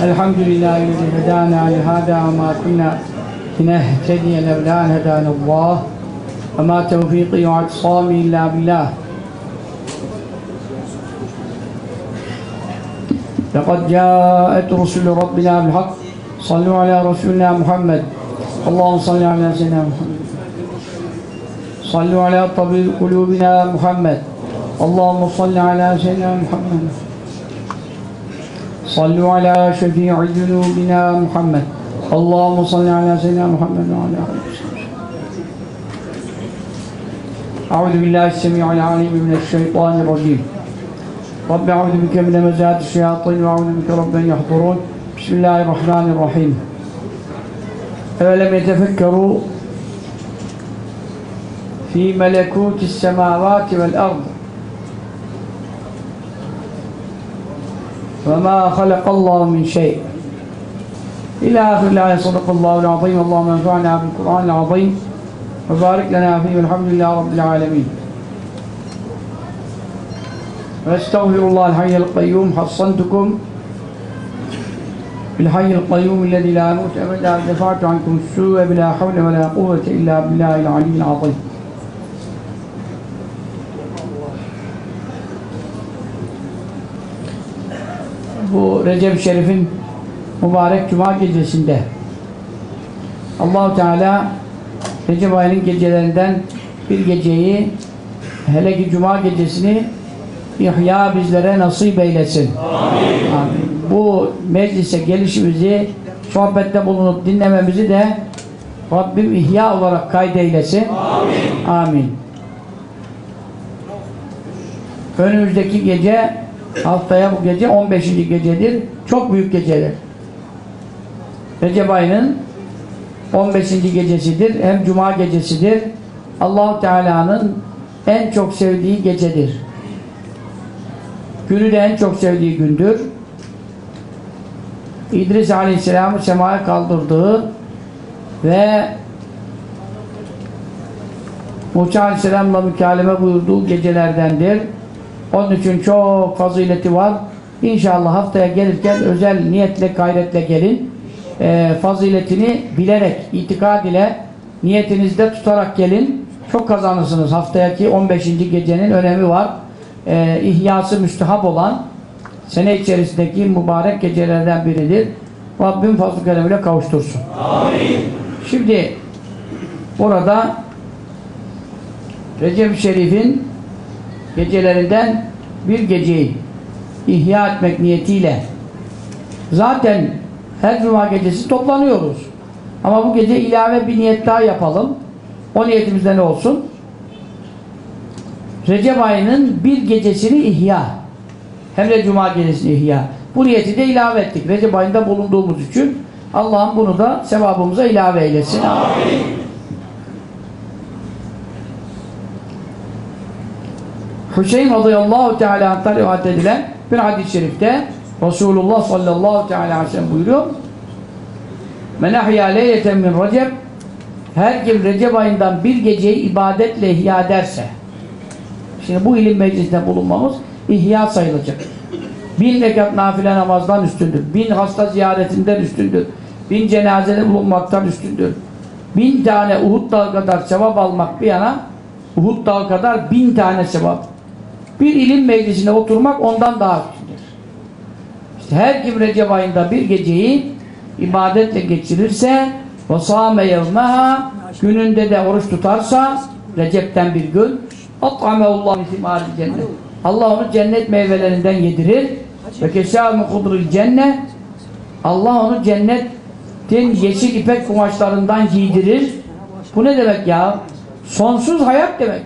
الحمد لله الذي هدانا لهذا وما كنا لنهتدي لولا ان هدانا الله وما توفيقي واعتصامي الا بالله لقد جاءت رسل ربنا بالحق صلوا على رسولنا محمد اللهم صل على سيدنا محمد صلوا على طبيب قلوبنا محمد اللهم صل على سيدنا محمد صلوا على شفيع ذنوبنا محمد. اللهم صل على سيدنا محمد وعلى آله وصحبه. أعوذ بالله السميع العليم من الشيطان الرجيم. رب أعوذ بك من مزات الشياطين وأعوذ بك رب أن يحضرون. بسم الله الرحمن الرحيم. أولم يتفكروا في ملكوت السماوات والأرض؟ وما خلق الله من شيء. إلى آخر الآية صدق الله العظيم. اللهم انفعنا بالقرآن العظيم. وبارك لنا فيه. والحمد لله رب العالمين. واستغفر الله الحي القيوم. حصنتكم بالحي القيوم الذي لا يموت أبدا. دفعت عنكم السوء بلا حول ولا قوة إلا بالله العلي العظيم. Bu Recep Şerif'in mübarek Cuma gecesinde Allahu Teala Recep ayının gecelerinden bir geceyi hele ki Cuma gecesini ihya bizlere nasip eylesin. Amin. Amin. Bu meclise gelişimizi sohbette bulunup dinlememizi de Rabbim ihya olarak kaydeylesin. Amin. Amin. Önümüzdeki gece haftaya bu gece 15. gecedir. Çok büyük gecedir. Recep ayının 15. gecesidir. Hem cuma gecesidir. Allahu Teala'nın en çok sevdiği gecedir. Günü de en çok sevdiği gündür. İdris Aleyhisselam'ı semaya kaldırdığı ve Musa Aleyhisselam'la mükaleme buyurduğu gecelerdendir. Onun için çok fazileti var. İnşallah haftaya gelirken özel niyetle, gayretle gelin. Ee, faziletini bilerek, itikad ile niyetinizde tutarak gelin. Çok kazanırsınız. Haftayaki 15. gecenin önemi var. Ee, ihyası müstehap olan sene içerisindeki mübarek gecelerden biridir. Rabbim fazl-ı keremiyle kavuştursun. Amin. Şimdi burada Recep-i Şerif'in gecelerinden bir geceyi ihya etmek niyetiyle zaten her cuma gecesi toplanıyoruz. Ama bu gece ilave bir niyet daha yapalım. O niyetimizde ne olsun? Recep ayının bir gecesini ihya. Hem de cuma gecesini ihya. Bu niyeti de ilave ettik. Recep ayında bulunduğumuz için Allah'ım bunu da sevabımıza ilave eylesin. Amin. Hüseyin radıyallahu teala anh'tan rivayet edilen bir hadis-i şerifte Resulullah sallallahu teala aleyhi ve buyuruyor Men ahya leyleten min recep her kim Recep ayından bir geceyi ibadetle ihya ederse şimdi bu ilim meclisinde bulunmamız ihya sayılacak. Bin rekat nafile namazdan üstündür. Bin hasta ziyaretinden üstündür. Bin cenazede bulunmaktan üstündür. Bin tane Uhud dağı kadar sevap almak bir yana Uhud dağı kadar bin tane sevap bir ilim meclisine oturmak ondan daha üstündür. İşte her kim Recep ayında bir geceyi ibadetle geçirirse ve sâme yevmeha gününde de oruç tutarsa Recep'ten bir gün at'ameullahu simâli cennet Allah onu cennet meyvelerinden yedirir ve kesâmin hudrul cennet Allah onu cennetin yeşil ipek kumaşlarından giydirir bu ne demek ya? Sonsuz hayat demek.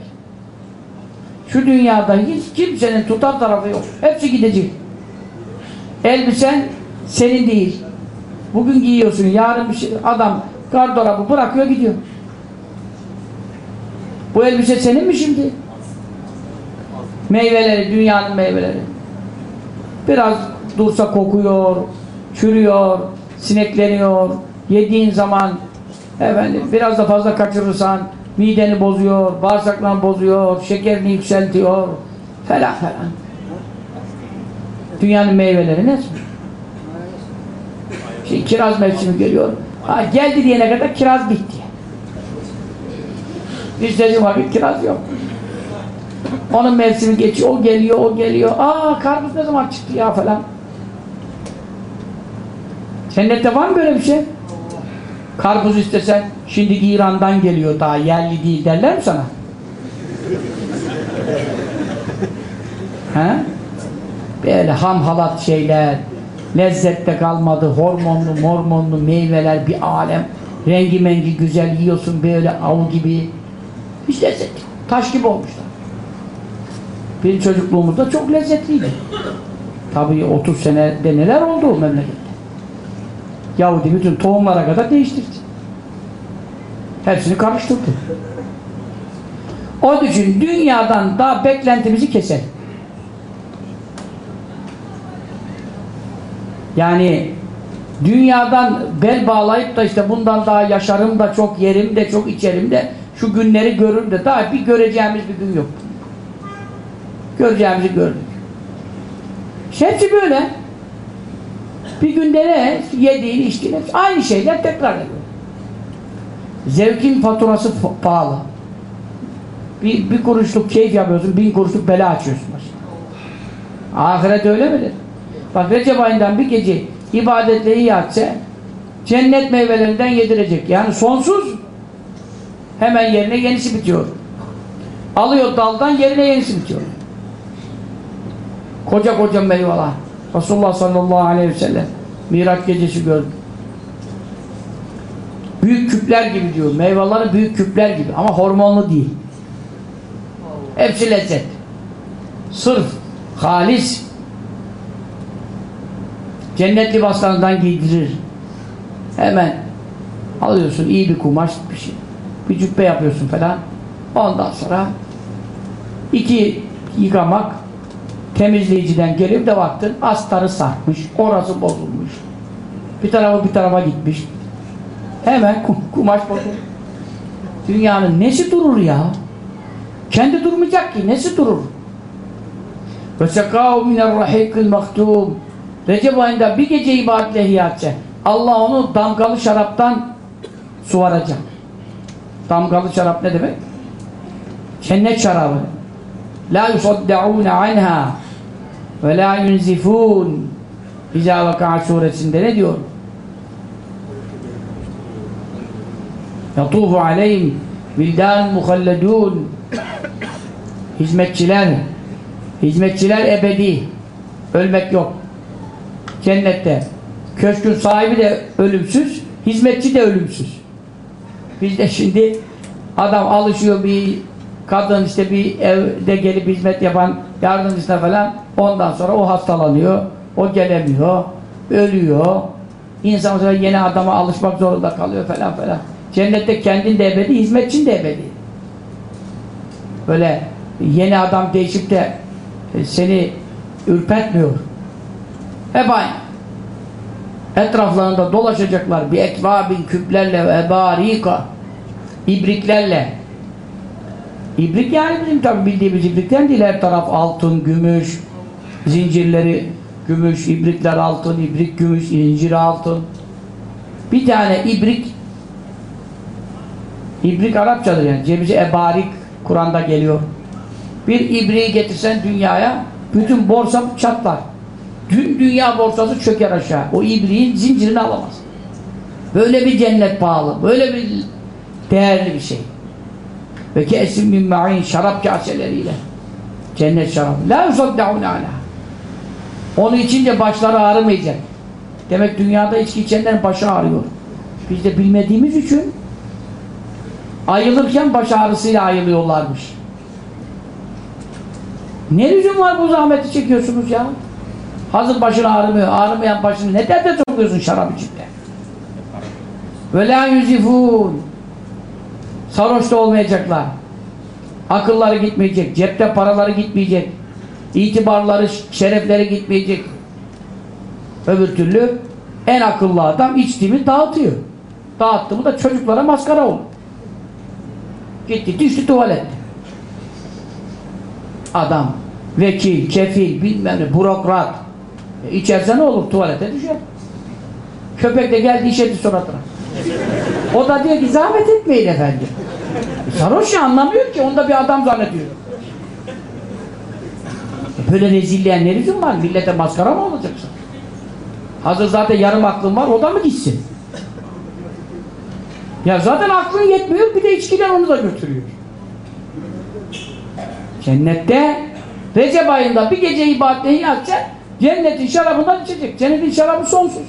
Şu dünyada hiç kimsenin tutar tarafı yok. Hepsi gidecek. Elbisen senin değil. Bugün giyiyorsun, yarın bir şey, adam gardırobı bırakıyor gidiyor. Bu elbise senin mi şimdi? Meyveleri, dünyanın meyveleri. Biraz dursa kokuyor, çürüyor, sinekleniyor. Yediğin zaman efendim biraz da fazla kaçırırsan mideni bozuyor, bağırsaklarını bozuyor, şekerini yükseltiyor falan falan. Dünyanın meyveleri ne? Şimdi kiraz mevsimi geliyor. Ha, geldi diyene kadar kiraz bitti. İstediğim vakit kiraz yok. Onun mevsimi geçiyor, o geliyor, o geliyor. Aa karpuz ne zaman çıktı ya falan. Cennette var mı böyle bir şey? Karpuz istesen şimdiki İran'dan geliyor daha yerli değil derler mi sana? He? Böyle ham halat şeyler, lezzette kalmadı, hormonlu mormonlu meyveler bir alem. Rengi mengi güzel yiyorsun böyle av gibi. Hiç lezzet. Taş gibi olmuşlar. Benim çocukluğumuzda çok lezzetliydi. Tabii 30 senede neler oldu o memlekette. Yahudi bütün tohumlara kadar değiştirdi. Hepsini karıştırdı. Onun için dünyadan daha beklentimizi keselim. Yani dünyadan bel bağlayıp da işte bundan daha yaşarım da çok yerim de çok içerim de şu günleri görürüm de daha bir göreceğimiz bir gün yok. Göreceğimizi gördük. Hepsi böyle. Bir günde ne? Yediğin, içtiğin. Aynı şeyler tekrar ediyor. Zevkin faturası pahalı. Bir, bir kuruşluk keyif yapıyorsun, bin kuruşluk bela açıyorsun. Ahiret öyle midir? Bak Recep ayından bir gece ibadetle iyi atse cennet meyvelerinden yedirecek. Yani sonsuz hemen yerine yenisi bitiyor. Alıyor daldan yerine yenisi bitiyor. Koca koca meyveler. Resulullah sallallahu aleyhi ve sellem Miraç gecesi gördüm. Büyük küpler gibi diyor. Meyveleri büyük küpler gibi ama hormonlu değil. Hepsi lezzet. Sırf, halis cennet libaslarından giydirir. Hemen alıyorsun iyi bir kumaş bir şey. Bir cübbe yapıyorsun falan. Ondan sonra iki yıkamak temizleyiciden gelip de baktın astarı sarkmış, orası bozulmuş. Bir tarafa bir tarafa gitmiş. Hemen kumaş bozulmuş. Dünyanın nesi durur ya? Kendi durmayacak ki, nesi durur? Ve sekâhu minerrahîkil maktûm Recep ayında bir gece ibadetle hiyatçe Allah onu damgalı şaraptan suvaracak. Damgalı şarap ne demek? Cennet şarabı. La yusaddaûne anha ve la yunzifûn İzâ vekâ suresinde ne diyor? Yatûfu aleyhim vildân muhalledûn Hizmetçiler hizmetçiler ebedi. Ölmek yok. Cennette. Köşkün sahibi de ölümsüz hizmetçi de ölümsüz. Bizde şimdi adam alışıyor bir kadın işte bir evde gelip hizmet yapan yardımcısına falan ondan sonra o hastalanıyor o gelemiyor ölüyor. İnsan sonra yeni adama alışmak zorunda kalıyor falan falan cennette kendin de ebedi hizmetçin de ebedi böyle yeni adam değişip de seni ürpertmiyor hep aynı etraflarında dolaşacaklar bir ekvabin küplerle ve ebarika ibriklerle İbrik yani bizim tabi bildiğimiz ibrikten değil. Her taraf altın, gümüş, zincirleri gümüş, ibrikler altın, ibrik gümüş, zincir altın. Bir tane ibrik ibrik Arapçadır yani. Cebici ebarik Kur'an'da geliyor. Bir ibriği getirsen dünyaya bütün borsa çatlar. Dün dünya borsası çöker aşağı. O ibriğin zincirini alamaz. Böyle bir cennet pahalı. Böyle bir değerli bir şey ve kesin min ma'in şarap kaseleriyle cennet şarabı la yusaddaun ala onu içince başları ağrımayacak demek dünyada içki içenlerin başı ağrıyor biz de bilmediğimiz için ayılırken baş ağrısıyla ayılıyorlarmış ne lüzum var bu zahmeti çekiyorsunuz ya hazır başın ağrımıyor ağrımayan başını ne derde sokuyorsun şarap içinde ve la yuzifun Sarhoş da olmayacaklar. Akılları gitmeyecek. Cepte paraları gitmeyecek. İtibarları, şerefleri gitmeyecek. Öbür türlü en akıllı adam içtiğimi dağıtıyor. Dağıttı mı da çocuklara maskara olur. Gitti düştü tuvalette. Adam, vekil, kefil, bilmem ne, bürokrat. E, içerse ne olur? Tuvalete düşer. Köpek de geldi işedi suratına. O da diyor ki zahmet etmeyin efendim. E, Sarhoş ya anlamıyor ki onda bir adam zannediyor. E, Böyle rezilleyen ne lüzum var? Millete maskara mı olacaksın? Hazır zaten yarım aklın var o da mı gitsin? Ya zaten aklın yetmiyor bir de içkiler onu da götürüyor. Cennette Recep ayında bir gece ibadetini yapacaksın cennetin şarabından içecek. Cennetin şarabı sonsuz.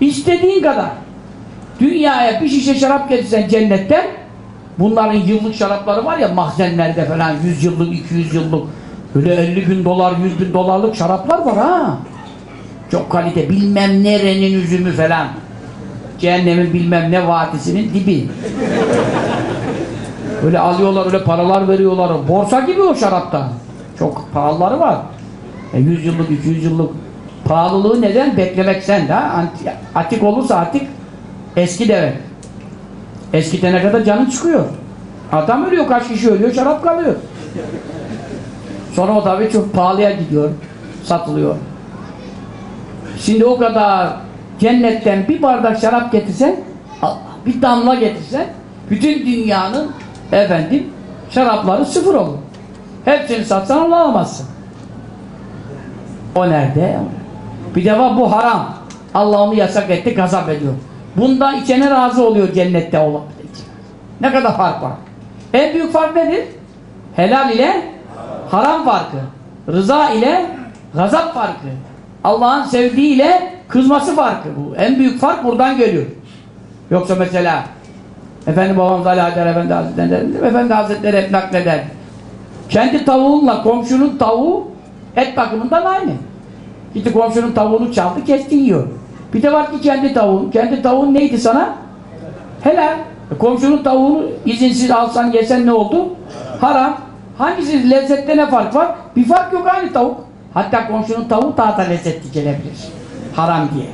İstediğin kadar. Dünyaya bir şişe şarap getirsen cennetten bunların yıllık şarapları var ya mahzenlerde falan 100 yıllık 200 yıllık böyle 50 bin dolar 100 bin dolarlık şaraplar var ha. Çok kalite bilmem nerenin üzümü falan. Cehennemin bilmem ne vadisinin dibi. Öyle alıyorlar öyle paralar veriyorlar. Borsa gibi o şarapta. Çok pahalıları var. E 100 yıllık 200 yıllık pahalılığı neden? Beklemekten de anti- atik olursa atik eski deve. Eskitene kadar canın çıkıyor. Adam ölüyor kaç kişi ölüyor şarap kalıyor. Sonra o tabii çok pahalıya gidiyor. Satılıyor. Şimdi o kadar cennetten bir bardak şarap getirsen Allah, bir damla getirsen bütün dünyanın efendim şarapları sıfır olur. Hepsini satsan onu alamazsın. O nerede? Bir defa bu haram. Allah onu yasak etti, gazap ediyor. Bunda içene razı oluyor cennette olan. Ne kadar fark var? En büyük fark nedir? Helal ile haram farkı. Rıza ile gazap farkı. Allah'ın sevdiği ile kızması farkı. Bu en büyük fark buradan geliyor. Yoksa mesela Efendi babamız Ali Haydar Efendi Hazretleri Efendi Hazretleri hep nakleder. Kendi tavuğunla komşunun tavuğu et bakımından aynı. Gitti komşunun tavuğunu çaldı, kesti yiyor. Bir de var ki kendi tavuğun. Kendi tavuğun neydi sana? Helal. E, komşunun tavuğunu izinsiz alsan yesen ne oldu? Haram. Hangisi lezzette ne fark var? Bir fark yok aynı tavuk. Hatta komşunun tavuğu daha da lezzetli gelebilir. Haram diye.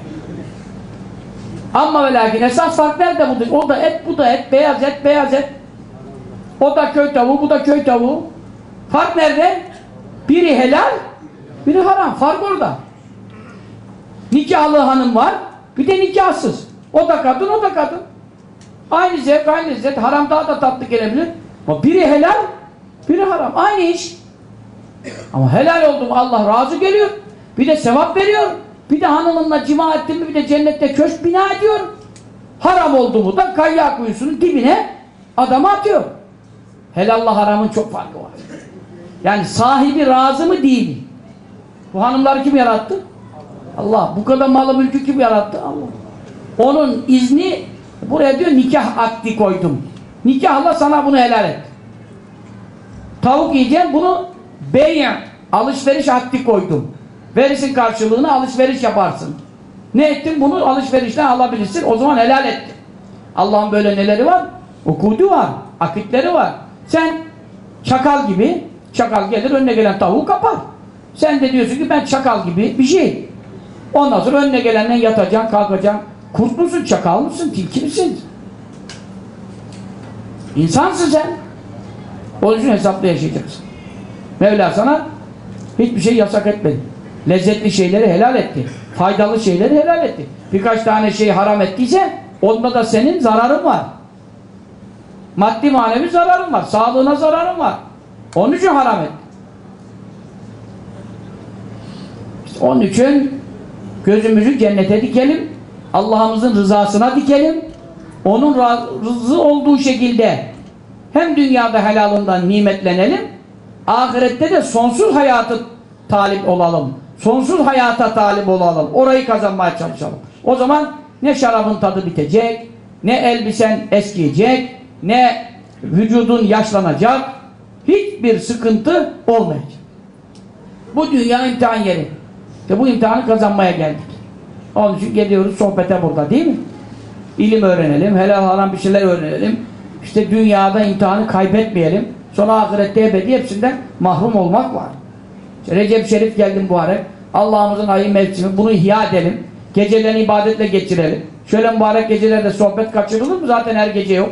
Ama ve lakin esas fark nerede budur? O da et, bu da et, beyaz et, beyaz et. O da köy tavuğu, bu da köy tavuğu. Fark nerede? Biri helal, biri haram. Fark orada. Nikahlı hanım var, bir de nikahsız. O da kadın, o da kadın. Aynı zevk, aynı lezzet. Haram daha da tatlı gelebilir. Ama biri helal, biri haram. Aynı iş. Ama helal oldu mu Allah razı geliyor. Bir de sevap veriyor. Bir de hanımınla cima ettin mi bir de cennette köşk bina ediyor. Haram oldu mu da kayya kuyusunun dibine adamı atıyor. Helalla haramın çok farkı var. Yani sahibi razı mı değil mi? Bu hanımları kim yarattı? Allah. Bu kadar malı mülkü kim yarattı? Allah. Onun izni buraya diyor nikah akdi koydum. Nikahla sana bunu helal et. Tavuk yiyeceğim bunu bey alışveriş akdi koydum. Verirsin karşılığını alışveriş yaparsın. Ne ettin? Bunu alışverişten alabilirsin. O zaman helal ettin. Allah'ın böyle neleri var? Ukudu var. Akitleri var. Sen çakal gibi çakal gelir önüne gelen tavuğu kapar. Sen de diyorsun ki ben çakal gibi bir şey. Ondan sonra önüne gelenden yatacaksın, kalkacaksın. Kurt musun, çakal mısın, tilki misin? İnsansın sen. Onun için hesaplı yaşayacaksın. Mevla sana hiçbir şey yasak etmedi. Lezzetli şeyleri helal etti. Faydalı şeyleri helal etti. Birkaç tane şeyi haram ettiyse onda da senin zararın var. Maddi manevi zararın var. Sağlığına zararın var. Onun için haram etti. İşte onun için gözümüzü cennete dikelim. Allah'ımızın rızasına dikelim. Onun razı olduğu şekilde hem dünyada helalından nimetlenelim ahirette de sonsuz hayatı talip olalım. Sonsuz hayata talip olalım. Orayı kazanmaya çalışalım. O zaman ne şarabın tadı bitecek, ne elbisen eskiyecek, ne vücudun yaşlanacak, hiçbir sıkıntı olmayacak. Bu dünya imtihan yeri. İşte bu imtihanı kazanmaya geldik. Onun için geliyoruz sohbete burada değil mi? İlim öğrenelim, helal haram bir şeyler öğrenelim. İşte dünyada imtihanı kaybetmeyelim. Sonra ahirette ebedi hepsinden mahrum olmak var. Recep Şerif geldi mübarek. Allah'ımızın ayı mevsimi. Bunu ihya edelim. Gecelerini ibadetle geçirelim. Şöyle mübarek gecelerde sohbet kaçırılır mı? Zaten her gece yok.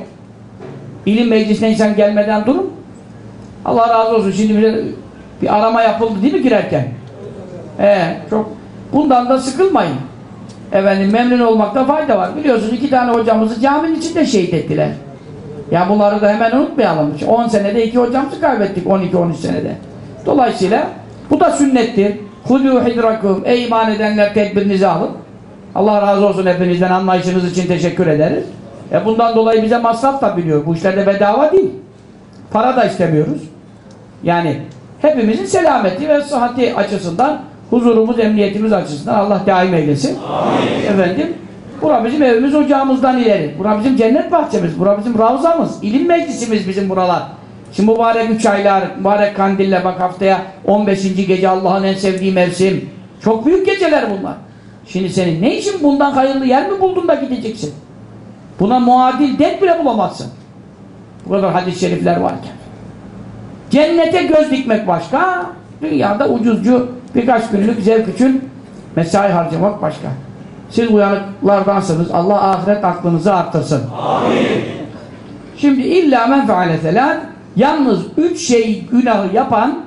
İlim meclisine insan gelmeden durun. Allah razı olsun. Şimdi bize bir arama yapıldı değil mi girerken? Ee, çok bundan da sıkılmayın. efendim memnun olmakta fayda var. Biliyorsunuz iki tane hocamızı caminin içinde şehit ettiler. Ya bunları da hemen unutmayalım. 10 senede iki hocamızı kaybettik 12-13 senede. Dolayısıyla bu da sünnettir. Hudû hidrakum. Ey iman edenler tedbirinizi alın. Allah razı olsun hepinizden anlayışınız için teşekkür ederiz. E bundan dolayı bize masraf da biliyor. Bu işlerde bedava değil. Para da istemiyoruz. Yani hepimizin selameti ve sıhhati açısından huzurumuz, emniyetimiz açısından Allah daim eylesin. Amin. Efendim, bura bizim evimiz ocağımızdan ileri. Bura bizim cennet bahçemiz. Bura bizim ravzamız. ilim meclisimiz bizim buralar. Şimdi mübarek üç aylar, mübarek kandille bak haftaya 15. gece Allah'ın en sevdiği mevsim. Çok büyük geceler bunlar. Şimdi senin ne işin bundan hayırlı yer mi buldun da gideceksin? Buna muadil denk bile bulamazsın. Bu kadar hadis-i şerifler varken. Cennete göz dikmek başka, dünyada ucuzcu birkaç günlük zevk için mesai harcamak başka. Siz uyanıklardansınız. Allah ahiret aklınızı arttırsın. Amin. Şimdi illa men feale yalnız üç şey günahı yapan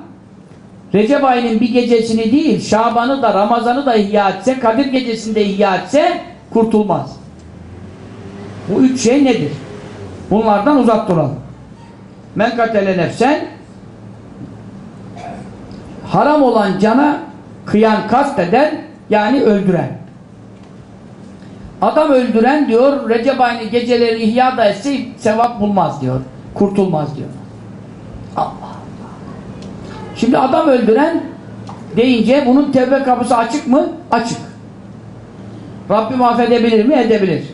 Recep ayının bir gecesini değil, Şaban'ı da Ramazan'ı da ihya etse, Kadir gecesinde ihya etse kurtulmaz. Bu üç şey nedir? Bunlardan uzak duralım. Men katele nefsen haram olan cana kıyan kasteden yani öldüren. Adam öldüren diyor Recep ayını geceleri ihya da etse sevap bulmaz diyor. Kurtulmaz diyor. Şimdi adam öldüren deyince bunun tevbe kapısı açık mı? Açık. Rabbim affedebilir mi? Edebilir.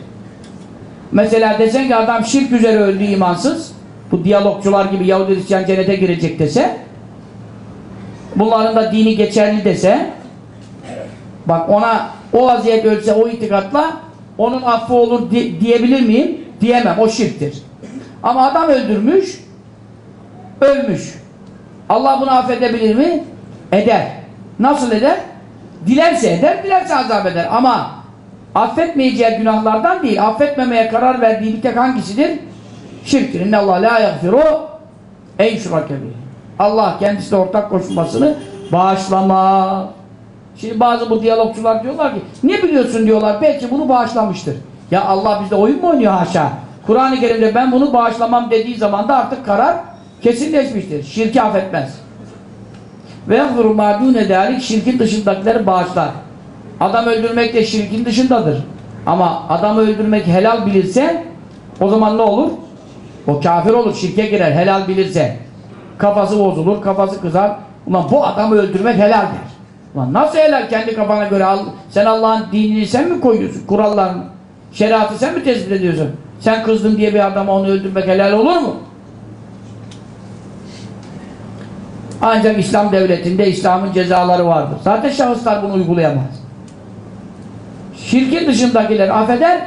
Mesela desen ki adam şirk üzere öldü imansız bu diyalogcular gibi Yahudi Hristiyan cennete girecek dese bunların da dini geçerli dese bak ona o vaziyet ölse o itikatla onun affı olur di diyebilir miyim? Diyemem. O şirktir. Ama adam öldürmüş ölmüş. Allah bunu affedebilir mi? Eder. Nasıl eder? Dilerse eder, dilerse azap eder. Ama affetmeyeceği günahlardan değil, affetmemeye karar verdiği bir tek hangisidir? Şirktir. İnne Allah la yagfiru ey şurakebi. Allah kendisine ortak koşulmasını bağışlama. Şimdi bazı bu diyalogçular diyorlar ki ne biliyorsun diyorlar belki bunu bağışlamıştır. Ya Allah bizde oyun mu oynuyor haşa? Kur'an-ı Kerim'de ben bunu bağışlamam dediği zaman da artık karar kesinleşmiştir. Şirki affetmez. Ve yagfiru ma dune dalik şirkin dışındakileri bağışlar. Adam öldürmek de şirkin dışındadır. Ama adamı öldürmek helal bilirse o zaman ne olur? O kafir olur, şirke girer helal bilirse. Kafası bozulur, kafası kızar. Ulan bu adamı öldürmek helaldir. Ulan nasıl helal kendi kafana göre? Sen Allah'ın dinini sen mi koyuyorsun? Kurallarını, şeriatı sen mi tespit ediyorsun? Sen kızdın diye bir adama onu öldürmek helal olur mu? Ancak İslam devletinde İslam'ın cezaları vardır. Zaten şahıslar bunu uygulayamaz. Şirkin dışındakiler affeder.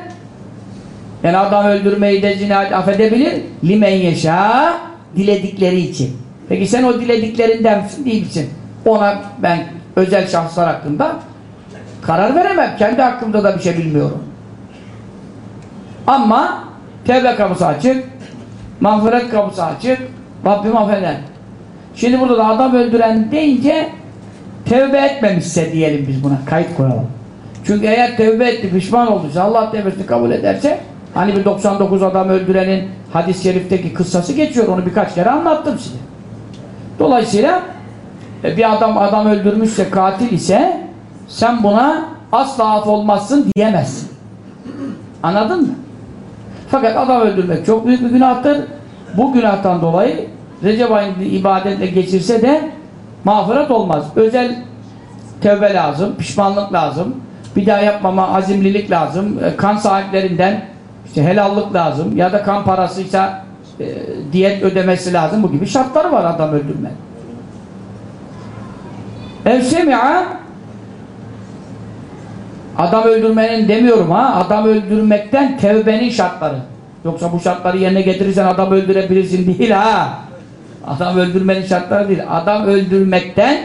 Yani adam öldürmeyi de zina affedebilir. Limen yaşa diledikleri için. Peki sen o dilediklerinden değilsin. Ona ben özel şahıslar hakkında karar veremem. Kendi hakkımda da bir şey bilmiyorum. Ama tevbe kapısı açık, mağfiret kapısı açık, Rabbim affeder. Şimdi burada da adam öldüren deyince tevbe etmemişse diyelim biz buna kayıt koyalım. Çünkü eğer tevbe etti, pişman olduysa, Allah tevbesini kabul ederse hani bir 99 adam öldürenin hadis-i şerifteki kıssası geçiyor. Onu birkaç kere anlattım size. Dolayısıyla e, bir adam adam öldürmüşse, katil ise sen buna asla af olmazsın diyemezsin. Anladın mı? Fakat adam öldürmek çok büyük bir günahtır. Bu günahtan dolayı Recep ayında ibadetle geçirse de mağfiret olmaz. Özel tevbe lazım, pişmanlık lazım. Bir daha yapmama azimlilik lazım. E, kan sahiplerinden işte helallık lazım. Ya da kan parasıysa e, diyet ödemesi lazım. Bu gibi şartları var adam öldürme. Evsemi'a adam öldürmenin demiyorum ha. Adam öldürmekten tevbenin şartları. Yoksa bu şartları yerine getirirsen adam öldürebilirsin değil ha. Adam öldürmenin şartları değil. Adam öldürmekten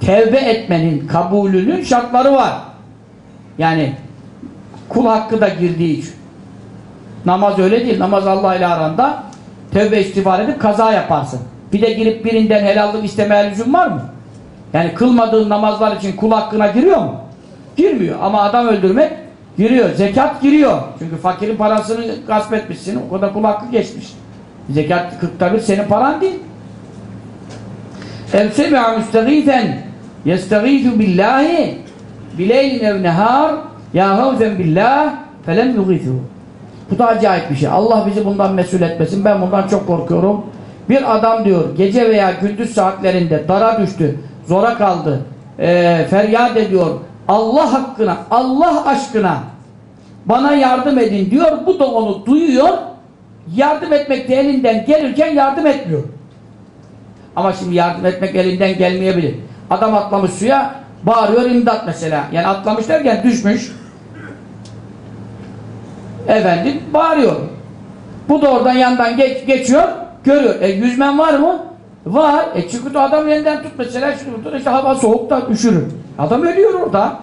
tevbe etmenin kabulünün şartları var. Yani kul hakkı da girdiği için. Namaz öyle değil. Namaz Allah ile aranda tevbe istiğfar edip kaza yaparsın. Bir de girip birinden helallık istemeye lüzum var mı? Yani kılmadığın namazlar için kul hakkına giriyor mu? girmiyor. Ama adam öldürmek giriyor. Zekat giriyor. Çünkü fakirin parasını gasp etmişsin. O kadar kul hakkı geçmiş. Zekat kırkta bir senin paran değil. Ev sebe'a müstegîfen yestegîzu billahi bileylin ev nehar ya havzen billah felem yugîzuhu. Bu da acayip bir şey. Allah bizi bundan mesul etmesin. Ben bundan çok korkuyorum. Bir adam diyor gece veya gündüz saatlerinde dara düştü, zora kaldı, e, feryat ediyor. Allah hakkına, Allah aşkına bana yardım edin diyor. Bu da onu duyuyor Yardım etmek de elinden gelirken yardım etmiyor. Ama şimdi yardım etmek elinden gelmeyebilir. Adam atlamış suya bağırıyor imdat mesela. Yani atlamış derken düşmüş. Efendim bağırıyor. Bu da oradan yandan geç, geçiyor. Görüyor. E yüzmen var mı? Var. E çünkü adam elinden tut mesela tut. işte hava soğukta üşürür. Adam ölüyor orada.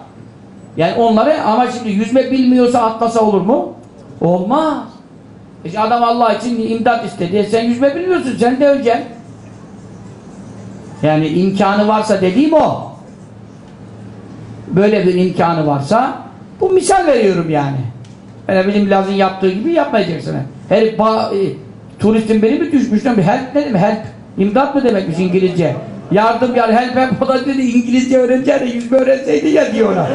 Yani onları ama şimdi yüzme bilmiyorsa atlasa olur mu? Olmaz. İşte adam Allah için imdat istedi. E sen yüzme bilmiyorsun. Sen de öleceksin. Yani imkanı varsa dediğim o. Böyle bir imkanı varsa bu misal veriyorum yani. Yani bizim Laz'ın yaptığı gibi yapmayacaksın. Her ba e, turistin biri mi düşmüş? Help ne demek? Help. İmdat mı demekmiş İngilizce? Yardım yani help help o da dedi İngilizce öğreneceğine yüzme öğrenseydi ya diyor ona.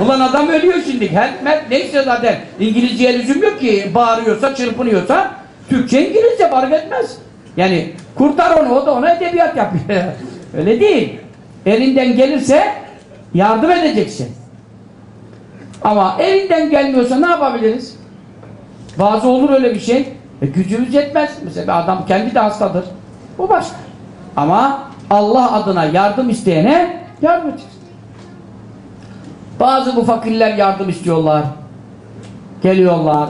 Ulan adam ölüyor şimdi. Help help neyse zaten. İngilizceye lüzum yok ki. Bağırıyorsa, çırpınıyorsa Türkçe İngilizce fark etmez. Yani kurtar onu o da ona edebiyat yapıyor. Öyle değil. Elinden gelirse yardım edeceksin. Ama elinden gelmiyorsa ne yapabiliriz? Bazı olur öyle bir şey. E, gücümüz yetmez. Mesela adam kendi de hastadır. Bu başka. Ama Allah adına yardım isteyene yardım edeceksin. Bazı bu fakirler yardım istiyorlar. Geliyorlar.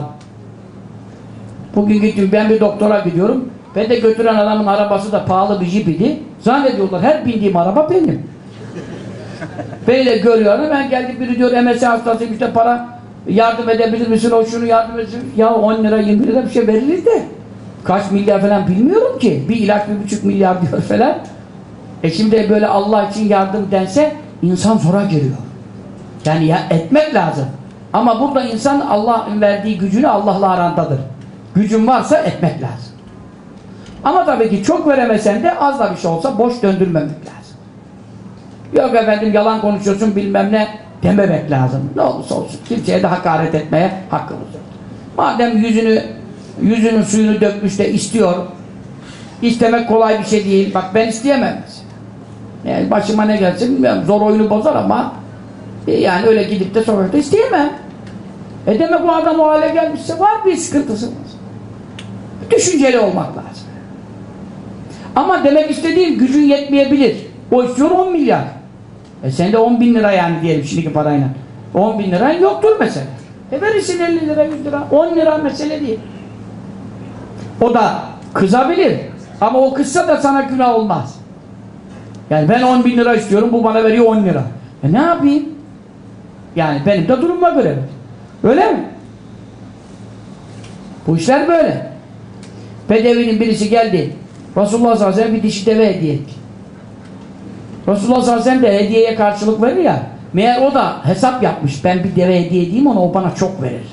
Bugün gittim ben bir doktora gidiyorum. Ben de götüren adamın arabası da pahalı bir jip idi. Zannediyorlar her bindiğim araba benim. Beni de görüyorlar. Ben geldik biri diyor MS hastasıyım işte para yardım edebilir misin? O şunu yardım etsin. Ya 10 lira 20 lira bir şey verilir de. Kaç milyar falan bilmiyorum ki. Bir ilaç bir buçuk milyar diyor falan. E şimdi böyle Allah için yardım dense insan zora giriyor. Yani ya etmek lazım. Ama burada insan Allah'ın verdiği gücünü Allah'la arandadır. Gücün varsa etmek lazım. Ama tabii ki çok veremesen de az da bir şey olsa boş döndürmemek lazım. Yok efendim yalan konuşuyorsun bilmem ne dememek lazım. Ne olursa olsun. Kimseye de hakaret etmeye hakkımız yok. Madem yüzünü yüzünün suyunu dökmüş de istiyor istemek kolay bir şey değil. Bak ben isteyemem. Yani başıma ne gelsin bilmiyorum. Zor oyunu bozar ama e, yani öyle gidip de sokakta isteyemem. E demek o adam o hale gelmişse var bir sıkıntısı. Düşünceli olmak lazım. Ama demek istediğim gücün yetmeyebilir. O istiyor 10 milyar. E sen de 10 bin lira yani diyelim şimdiki parayla. 10 bin lira yoktur mesela. E verirsin 50 lira 100 lira. 10 lira mesele değil. O da kızabilir. Ama o kızsa da sana günah olmaz. Yani ben 10 bin lira istiyorum bu bana veriyor 10 lira. E ne yapayım? Yani benim de durumuma göre. Öyle mi? Bu işler böyle. Bedevinin birisi geldi. Resulullah sallallahu aleyhi ve sellem bir dişi deve hediye etti. Resulullah sallallahu aleyhi ve sellem de hediyeye karşılık verir ya. Meğer o da hesap yapmış. Ben bir deve hediye edeyim ona o bana çok verir.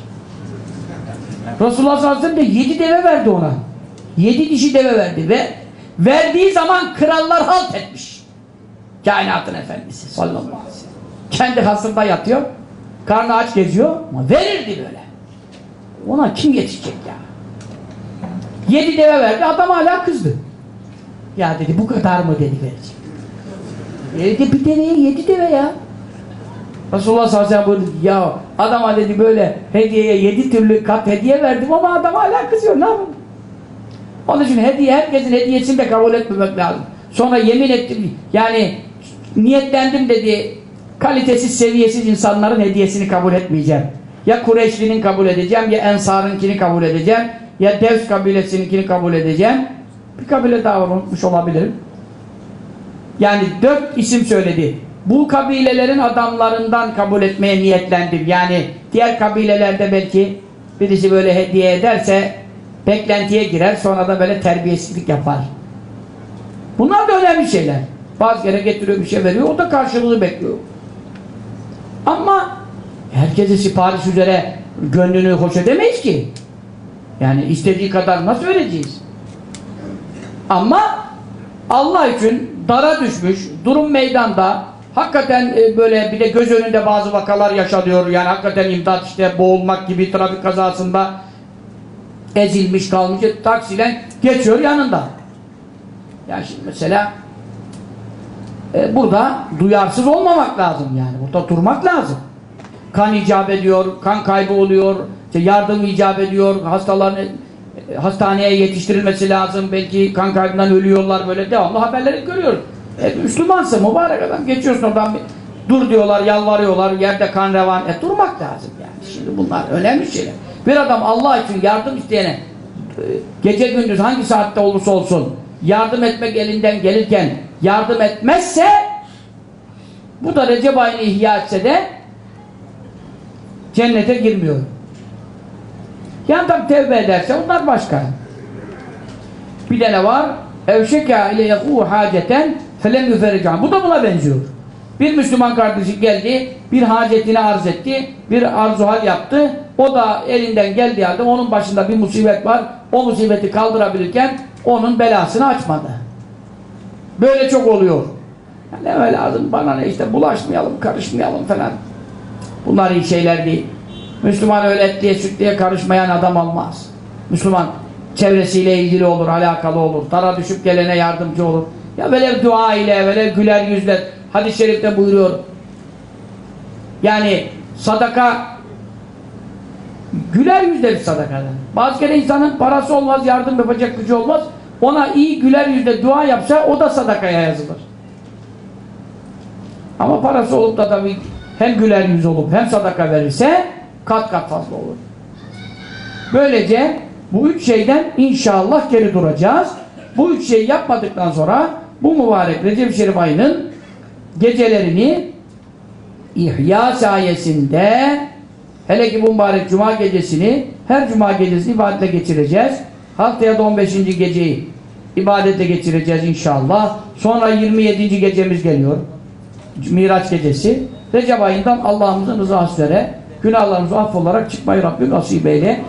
Resulullah sallallahu aleyhi ve sellem de yedi deve verdi ona. Yedi dişi deve verdi ve verdiği zaman krallar halt etmiş. Kainatın efendisi sallallahu aleyhi ve sellem. Kendi hasırda yatıyor. Karnı aç geziyor ama verirdi böyle. Ona kim yetişecek ya? Yedi deve verdi. Adam hala kızdı. Ya dedi bu kadar mı dedi verecek. Dedi bir deveye yedi deve ya. Resulullah sallallahu aleyhi ve sellem. Ya adama dedi böyle hediyeye yedi türlü kat hediye verdim ama adam hala kızıyor. Ne yapayım? Onun için hediye herkesin hediyesini de kabul etmemek lazım. Sonra yemin ettim. Yani niyetlendim dedi. Kalitesiz, seviyesiz insanların hediyesini kabul etmeyeceğim. Ya Kureyşli'nin kabul edeceğim, ya Ensar'ınkini kabul edeceğim, ya Devs kabilesininkini kabul edeceğim. Bir kabile daha unutmuş olabilirim. Yani dört isim söyledi. Bu kabilelerin adamlarından kabul etmeye niyetlendim. Yani diğer kabilelerde belki birisi böyle hediye ederse beklentiye girer sonra da böyle terbiyesizlik yapar. Bunlar da önemli şeyler. Bazı kere getiriyor bir şey veriyor o da karşılığını bekliyor. Ama herkese sipariş üzere gönlünü hoş edemeyiz ki. Yani istediği kadar nasıl vereceğiz? Ama Allah için dara düşmüş, durum meydanda, hakikaten e, böyle bir de göz önünde bazı vakalar yaşanıyor. Yani hakikaten imdat işte boğulmak gibi trafik kazasında ezilmiş kalmış taksiyle geçiyor yanında. Yani şimdi mesela e, burada duyarsız olmamak lazım yani. Burada durmak lazım. Kan icap ediyor, kan kaybı oluyor, işte yardım icap ediyor, hastaların e, hastaneye yetiştirilmesi lazım. Belki kan kaybından ölüyorlar böyle devamlı haberleri görüyoruz. E, Müslümansa mübarek adam geçiyorsun oradan bir, dur diyorlar, yalvarıyorlar, yerde kan revan. E durmak lazım yani. Şimdi bunlar önemli şeyler. Bir adam Allah için yardım isteyene e, gece gündüz hangi saatte olursa olsun yardım etmek elinden gelirken yardım etmezse bu da Recep ayını ihya etse de cennete girmiyor. Yani tabi tevbe ederse onlar başka. Bir de ne var? Evşeka ile yakû haceten felem yüferrican. Bu da buna benziyor. Bir Müslüman kardeşi geldi, bir hacetini arz etti, bir arzuhal yaptı. O da elinden geldiği halde onun başında bir musibet var. O musibeti kaldırabilirken onun belasını açmadı. Böyle çok oluyor. Yani öyle lazım bana ne işte bulaşmayalım, karışmayalım falan. Bunlar iyi şeyler değil. Müslüman öyle etliye sütliye karışmayan adam olmaz. Müslüman çevresiyle ilgili olur, alakalı olur. Dara düşüp gelene yardımcı olur. Ya velev dua ile, velev güler yüzle. Hadis-i şerifte buyuruyor. Yani sadaka güler yüzle bir sadakadan. Bazı kere insanın parası olmaz, yardım yapacak gücü olmaz. Ona iyi güler yüzle dua yapsa o da sadakaya yazılır. Ama parası olup da tabii hem güler yüz olup hem sadaka verirse kat kat fazla olur. Böylece bu üç şeyden inşallah geri duracağız. Bu üç şeyi yapmadıktan sonra bu mübarek Recep Şerif ayının gecelerini ihya sayesinde hele ki bu mübarek cuma gecesini her cuma gecesini ibadetle geçireceğiz. Haftaya da 15. geceyi ibadete geçireceğiz inşallah. Sonra 27. gecemiz geliyor. Miraç gecesi. Recep ayından Allah'ımızın rızası üzere günahlarımızı affolarak çıkmayı Rabbim nasip eyle.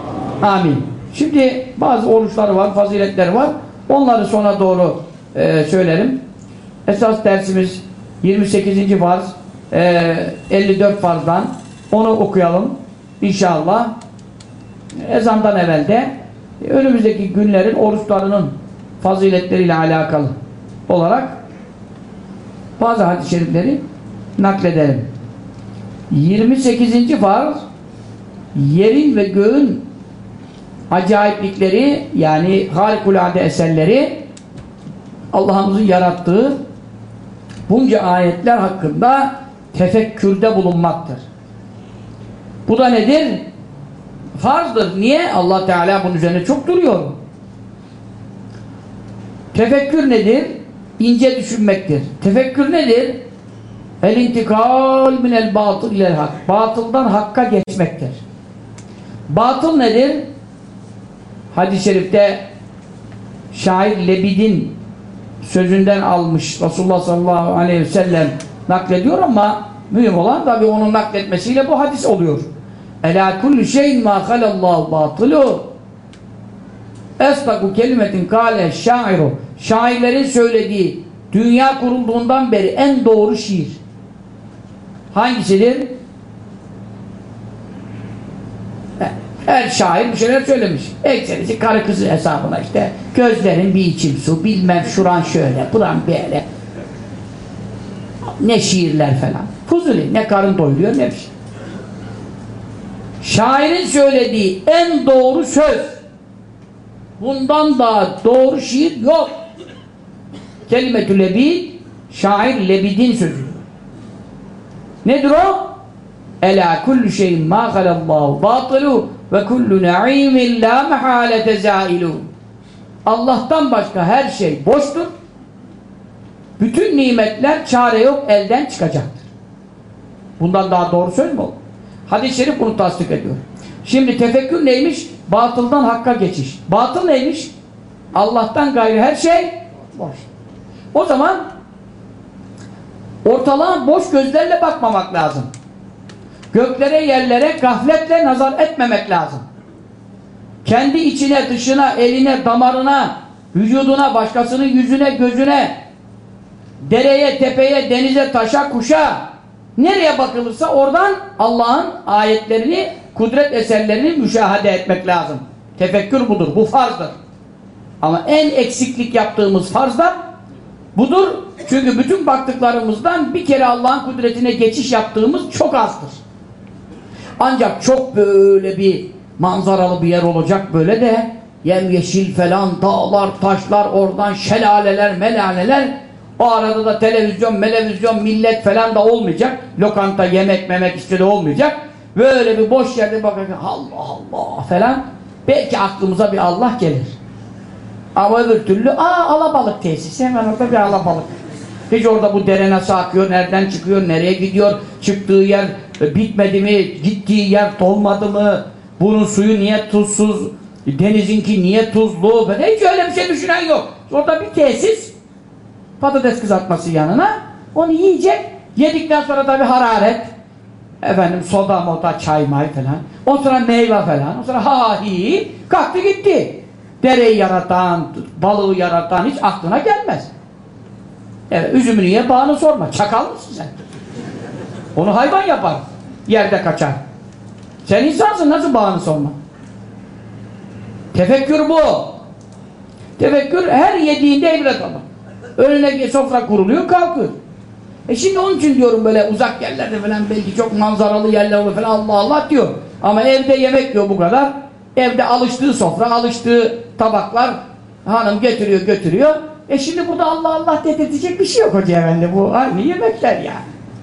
Amin. Şimdi bazı oruçları var, faziletleri var. Onları sonra doğru e, söylerim. Esas dersimiz 28. farz, e, 54 farzdan onu okuyalım. İnşallah. Ezandan evvel de önümüzdeki günlerin oruçlarının faziletleriyle alakalı olarak bazı hadis-i şerifleri nakledelim. 28. farz yerin ve göğün acayiplikleri yani harikulade eserleri Allah'ımızın yarattığı bunca ayetler hakkında tefekkürde bulunmaktır. Bu da nedir? Farzdır. Niye? Allah Teala bunun üzerine çok duruyor. Tefekkür nedir? İnce düşünmektir. Tefekkür nedir? El intikal minel batıl ilel hak. Batıldan hakka geçmektir. Batıl nedir? Hadis-i şerifte şair Lebid'in sözünden almış Resulullah sallallahu aleyhi ve sellem naklediyor ama mühim olan tabi onun nakletmesiyle bu hadis oluyor. Ela kullu şeyin ma halallahu batılu Esdaku kelimetin kâle şairu Şairlerin söylediği dünya kurulduğundan beri en doğru şiir. Hangisidir? Her şair bir şeyler söylemiş. Ekserisi karı kızı hesabına işte. Gözlerin bir içim su, bilmem şuran şöyle, buran böyle. Ne şiirler falan. Fuzuli. Ne karın doyuruyor ne bir şey. Şairin söylediği en doğru söz. Bundan daha doğru şiir yok. Kelimetü lebid şair Lebid'in sözü. Nedir o? Ela kullu şeyin ma halallahu batılu ve kullu na'imin la mehalete zailu. Allah'tan başka her şey boştur. Bütün nimetler çare yok elden çıkacaktır. Bundan daha doğru söz mü olur? Hadis-i şerif bunu tasdik ediyor. Şimdi tefekkür neymiş? Batıldan hakka geçiş. Batıl neymiş? Allah'tan gayrı her şey boş. O zaman ortalığa boş gözlerle bakmamak lazım. göklere yerlere gafletle nazar etmemek lazım. Kendi içine, dışına, eline, damarına, vücuduna, başkasının yüzüne, gözüne, dereye, tepeye, denize, taşa, kuşa nereye bakılırsa oradan Allah'ın ayetlerini, kudret eserlerini müşahede etmek lazım. Tefekkür budur. Bu farzdır. Ama en eksiklik yaptığımız farz budur. Çünkü bütün baktıklarımızdan bir kere Allah'ın kudretine geçiş yaptığımız çok azdır. Ancak çok böyle bir manzaralı bir yer olacak böyle de yemyeşil falan dağlar, taşlar, oradan şelaleler, melaleler o arada da televizyon, melevizyon, millet falan da olmayacak. Lokanta, yemek, memek işte de olmayacak. Böyle bir boş yerde bakarken Allah Allah falan belki aklımıza bir Allah gelir. Ama öbür türlü aa alabalık tesisi hemen orada bir alabalık. Hiç orada bu dere nasıl akıyor, nereden çıkıyor, nereye gidiyor, çıktığı yer e, bitmedi mi, gittiği yer dolmadı mı, bunun suyu niye tuzsuz, denizinki niye tuzlu, falan. hiç öyle bir şey düşünen yok. Orada bir tesis, patates kızartması yanına, onu yiyecek, yedikten sonra da bir hararet, efendim soda moda, çay may falan, o sonra meyve falan, o sonra ha hi, kalktı gitti. Dereyi yaratan, balığı yaratan hiç aklına gelmez. Evet, üzümünü ye, bağını sorma. Çakal mısın sen? Onu hayvan yapar. Yerde kaçar. Sen insansın, nasıl bağını sorma? Tefekkür bu. Tefekkür her yediğinde ibret alır. Önüne sofra kuruluyor, kalkıyor. E şimdi onun için diyorum böyle uzak yerlerde falan belki çok manzaralı yerler olur falan Allah Allah diyor. Ama evde yemek diyor bu kadar. Evde alıştığı sofra, alıştığı tabaklar hanım getiriyor götürüyor. E şimdi burada Allah Allah dedirtecek bir şey yok hoca efendi. Bu aynı yemekler ya.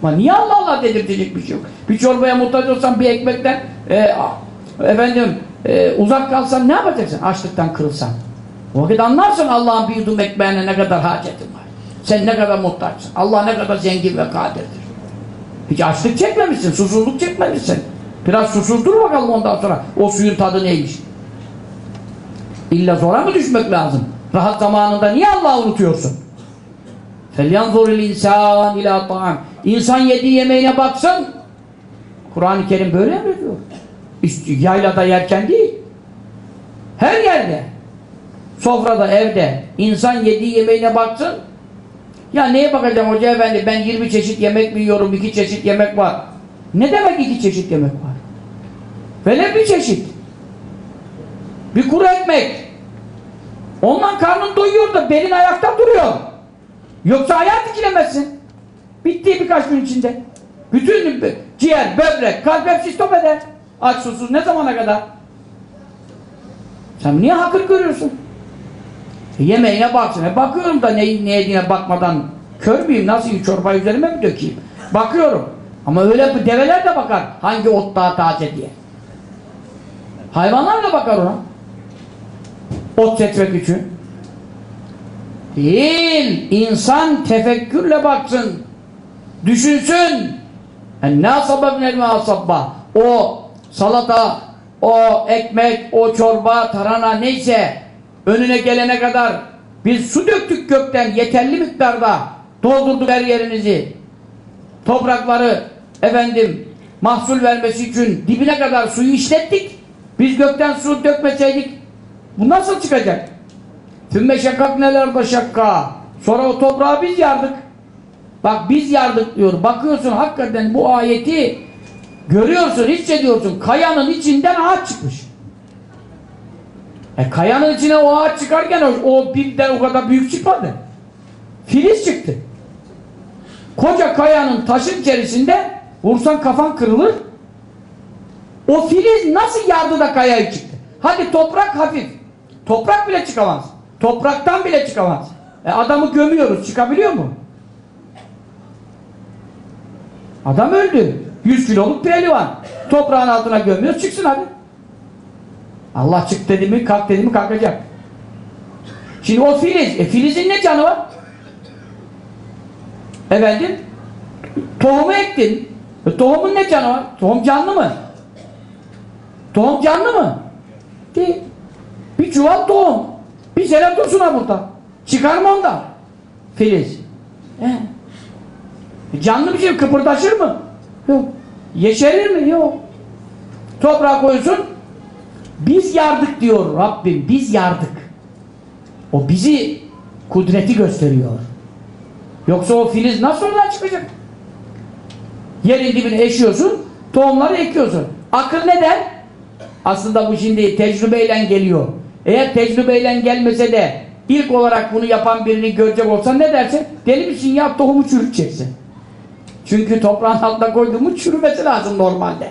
Ama niye Allah Allah dedirtecek bir şey yok? Bir çorbaya muhtaç olsan bir ekmekten e, efendim e, uzak kalsan ne yapacaksın? Açlıktan kırılsan. O vakit anlarsın Allah'ın bir yudum ekmeğine ne kadar hacetin var. Sen ne kadar muhtaçsın. Allah ne kadar zengin ve kadirdir. Hiç açlık çekmemişsin, susuzluk çekmemişsin. Biraz susuzdur bakalım ondan sonra. O suyun tadı neymiş? İlla zora mı düşmek lazım? Rahat zamanında niye Allah'ı unutuyorsun? فَلْيَنْظُرِ الْاِنْسَانِ اِلَى طَعَمٍ İnsan yediği yemeğine baksın. Kur'an-ı Kerim böyle mi diyor? İşte yaylada yerken değil. Her yerde. Sofrada, evde. insan yediği yemeğine baksın. Ya neye bakacağım hoca efendi? Ben 20 çeşit yemek mi yiyorum? 2 çeşit yemek var. Ne demek iki çeşit yemek var? Velev bir çeşit. Bir kuru ekmek. Ondan karnın doyuyor da belin ayakta duruyor. Yoksa ayağa dikilemezsin. Bitti birkaç gün içinde. Bütün ciğer, böbrek, kalp hepsi stop eder. Aç susuz ne zamana kadar? Sen niye hakır görüyorsun? E yemeğine baksın. E bakıyorum da ne, ne yediğine bakmadan kör müyüm? Nasıl çorba üzerime mi dökeyim? Bakıyorum. Ama öyle bu develer de bakar. Hangi ot daha taze diye. Hayvanlar da bakar ona. Ot seçmek için. Değil. İnsan tefekkürle baksın. Düşünsün. Ne asababnel mi asabba. O salata, o ekmek, o çorba, tarhana neyse önüne gelene kadar biz su döktük gökten yeterli miktarda doldurduk her yerinizi. Toprakları efendim mahsul vermesi için dibine kadar suyu işlettik. Biz gökten su dökmeseydik bu nasıl çıkacak? Tümme şakak neler de şakka. Sonra o toprağı biz yardık. Bak biz yardık diyor. Bakıyorsun hakikaten bu ayeti görüyorsun, hissediyorsun. Kayanın içinden ağaç çıkmış. E kayanın içine o ağaç çıkarken o, o birden o kadar büyük çıkmadı. Filiz çıktı. Koca kayanın taşın içerisinde vursan kafan kırılır. O filiz nasıl yardı da kayaya çıktı? Hadi toprak hafif. Toprak bile çıkamaz. Topraktan bile çıkamaz. E adamı gömüyoruz. Çıkabiliyor mu? Adam öldü. 100 kiloluk pehlivan. Toprağın altına gömüyoruz. Çıksın hadi. Allah çık dedi mi kalk dedi mi kalkacak. Şimdi o filiz. E filizin ne canı var? Efendim? Tohumu ektin. E, tohumun ne canı var? Tohum canlı mı? Tohum canlı mı? Değil. Bir çuval tohum. Bir sene dursun ha burada. Çıkar mı ondan? Filiz. He. E, canlı bir şey kıpırdaşır mı? Yok. Yeşerir mi? Yok. Toprağa koyuyorsun. Biz yardık diyor Rabbim. Biz yardık. O bizi kudreti gösteriyor. Yoksa o filiz nasıl oradan çıkacak? Yerin dibine eşiyorsun, tohumları ekiyorsun. Akıl neden? Aslında bu şimdi tecrübeyle geliyor. Eğer tecrübeyle gelmese de ilk olarak bunu yapan birini görecek olsan ne dersin? Deli misin ya tohumu çürüteceksin. Çünkü toprağın altına koyduğumu çürümesi lazım normalde.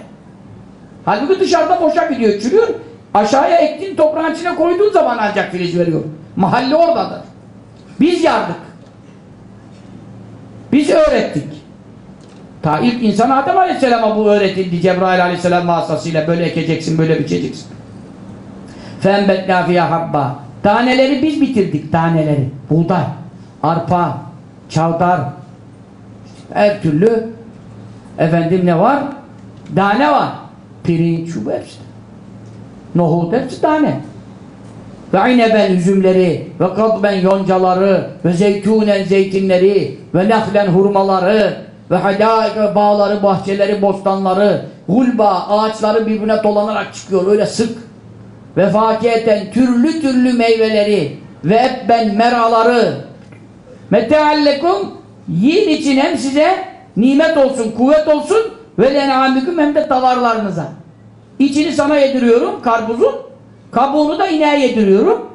Halbuki dışarıda boşa gidiyor, çürüyor. Aşağıya ektiğin toprağın içine koyduğun zaman ancak filiz veriyor. Mahalle oradadır. Biz yardık. Biz öğrettik. Ta ilk insan Adem Aleyhisselam'a bu öğretildi. Cebrail Aleyhisselam vasıtasıyla böyle ekeceksin, böyle biçeceksin. فَاَنْبَتْنَا فِيهَا habba. Taneleri biz bitirdik, taneleri. Buğday, arpa, çavdar, her türlü efendim ne var? Tane var. Pirinç, şu hepsi. Nohut hepsi tane. Ve ineben üzümleri ve kadben yoncaları ve zeytunen zeytinleri ve nehlen hurmaları ve hadaika bağları, bahçeleri, bostanları gulba ağaçları birbirine dolanarak çıkıyor. Öyle sık. Ve fakiyeten türlü türlü meyveleri ve ebben meraları. Meteallekum yiyin için hem size nimet olsun, kuvvet olsun. Ve lenamüküm hem de davarlarınıza İçini sana yediriyorum karpuzun kabuğunu da ineğe yediriyorum.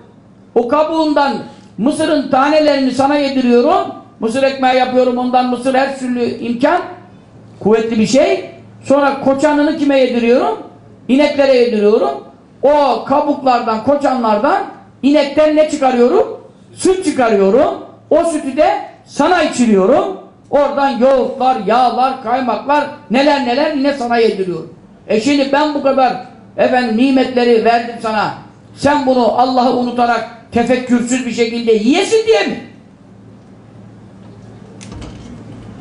O kabuğundan mısırın tanelerini sana yediriyorum. Mısır ekmeği yapıyorum ondan mısır her türlü imkan. Kuvvetli bir şey. Sonra koçanını kime yediriyorum? İneklere yediriyorum. O kabuklardan koçanlardan inekten ne çıkarıyorum? Süt çıkarıyorum. O sütü de sana içiriyorum. Oradan yoğurtlar yağlar kaymaklar neler neler yine sana yediriyorum e şimdi ben bu kadar efendim nimetleri verdim sana sen bunu Allah'ı unutarak tefekkürsüz bir şekilde yiyesin diye mi?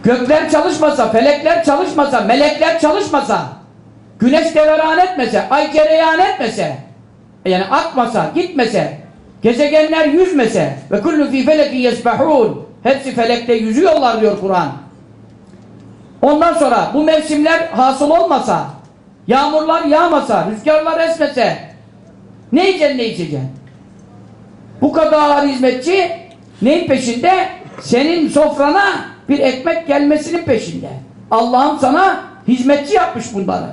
Gökler çalışmasa, felekler çalışmasa, melekler çalışmasa, güneş deveran etmese, ay kereyan etmese, yani akmasa, gitmese, gezegenler yüzmese ve kullu fi felekin yesbahun hepsi felekte yüzüyorlar diyor Kur'an. Ondan sonra bu mevsimler hasıl olmasa, yağmurlar yağmasa, rüzgarlar esmese, ne yiyeceksin ne içeceksin? Bu kadar hizmetçi neyin peşinde? Senin sofrana bir ekmek gelmesinin peşinde. Allah'ım sana hizmetçi yapmış bunları.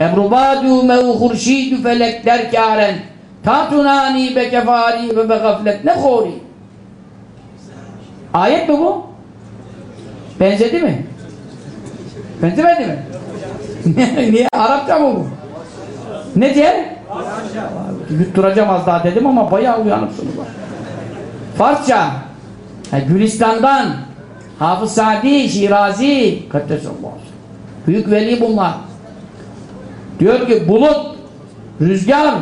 Ebrubadu mev hurşidü felekler kâren tatunani be kefari ve be gaflet ne khori. Ayet mi bu? Benzedi mi? Benzemedi mi? Niye? Arapça mı bu? Ne diye? Yutturacağım az daha dedim ama bayağı uyanıksınız. Farsça. Ha, Gülistan'dan Hafız Sadi, Şirazi Kaddesallahu Büyük veli bunlar. Diyor ki bulut, rüzgar,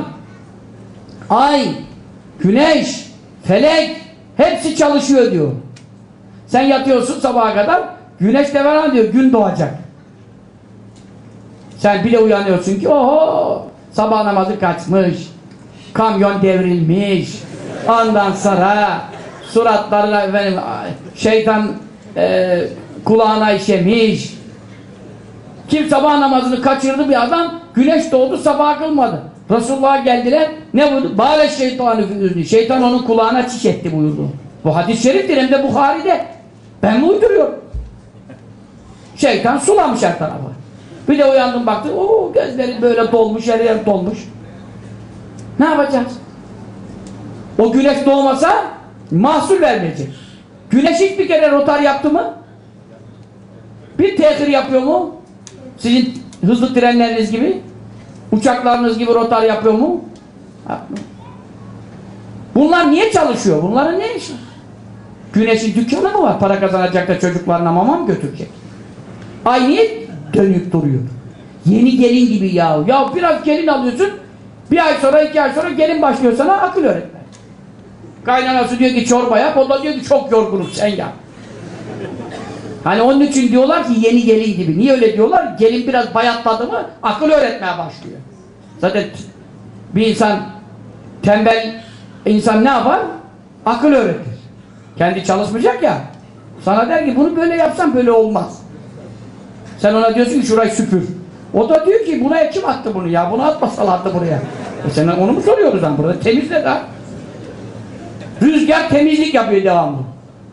ay, güneş, felek hepsi çalışıyor diyor. Sen yatıyorsun sabaha kadar güneş de var diyor gün doğacak. Sen bile uyanıyorsun ki oho sabah namazı kaçmış kamyon devrilmiş ondan sonra suratlarına efendim şeytan e, kulağına işemiş. Kim sabah namazını kaçırdı bir adam güneş doğdu sabah kılmadı. Resulullah'a geldiler ne buyurdu? Bâle şeytanı füzünü şeytan onun kulağına çiş etti buyurdu. Bu hadis-i şeriftir hem de Bukhari'de. Ben mi uyduruyorum. Şeytan sulamış her tarafı bir de uyandım baktım o gözleri böyle dolmuş her yer dolmuş ne yapacağız o güneş doğmasa mahsul vermeyecek. Güneş hiçbir kere rotar yaptı mı? Bir tehir yapıyor mu? Sizin hızlı trenleriniz gibi, uçaklarınız gibi rotar yapıyor mu? Bunlar niye çalışıyor? Bunların ne işi? Güneşin dükkanı mı var? Para kazanacak da çocuklarına mama mı götürecek? Ay niye dönüp duruyor? Yeni gelin gibi ya. Ya biraz gelin alıyorsun, bir ay sonra, iki ay sonra gelin başlıyor sana akıl öğretmen. Kaynanası diyor ki çorba yap, o da diyor ki çok yorgunum sen yap. Hani onun için diyorlar ki yeni gelin gibi. Niye öyle diyorlar? Gelin biraz bayatladı mı akıl öğretmeye başlıyor. Zaten bir insan tembel insan ne yapar? Akıl öğretir. Kendi çalışmayacak ya. Sana der ki bunu böyle yapsan böyle olmaz. Sen ona diyorsun ki şurayı süpür. O da diyor ki buna kim attı bunu ya? Bunu atmasalardı buraya. E sen onu mu soruyoruz lan burada? Temizle de. Rüzgar temizlik yapıyor devamlı.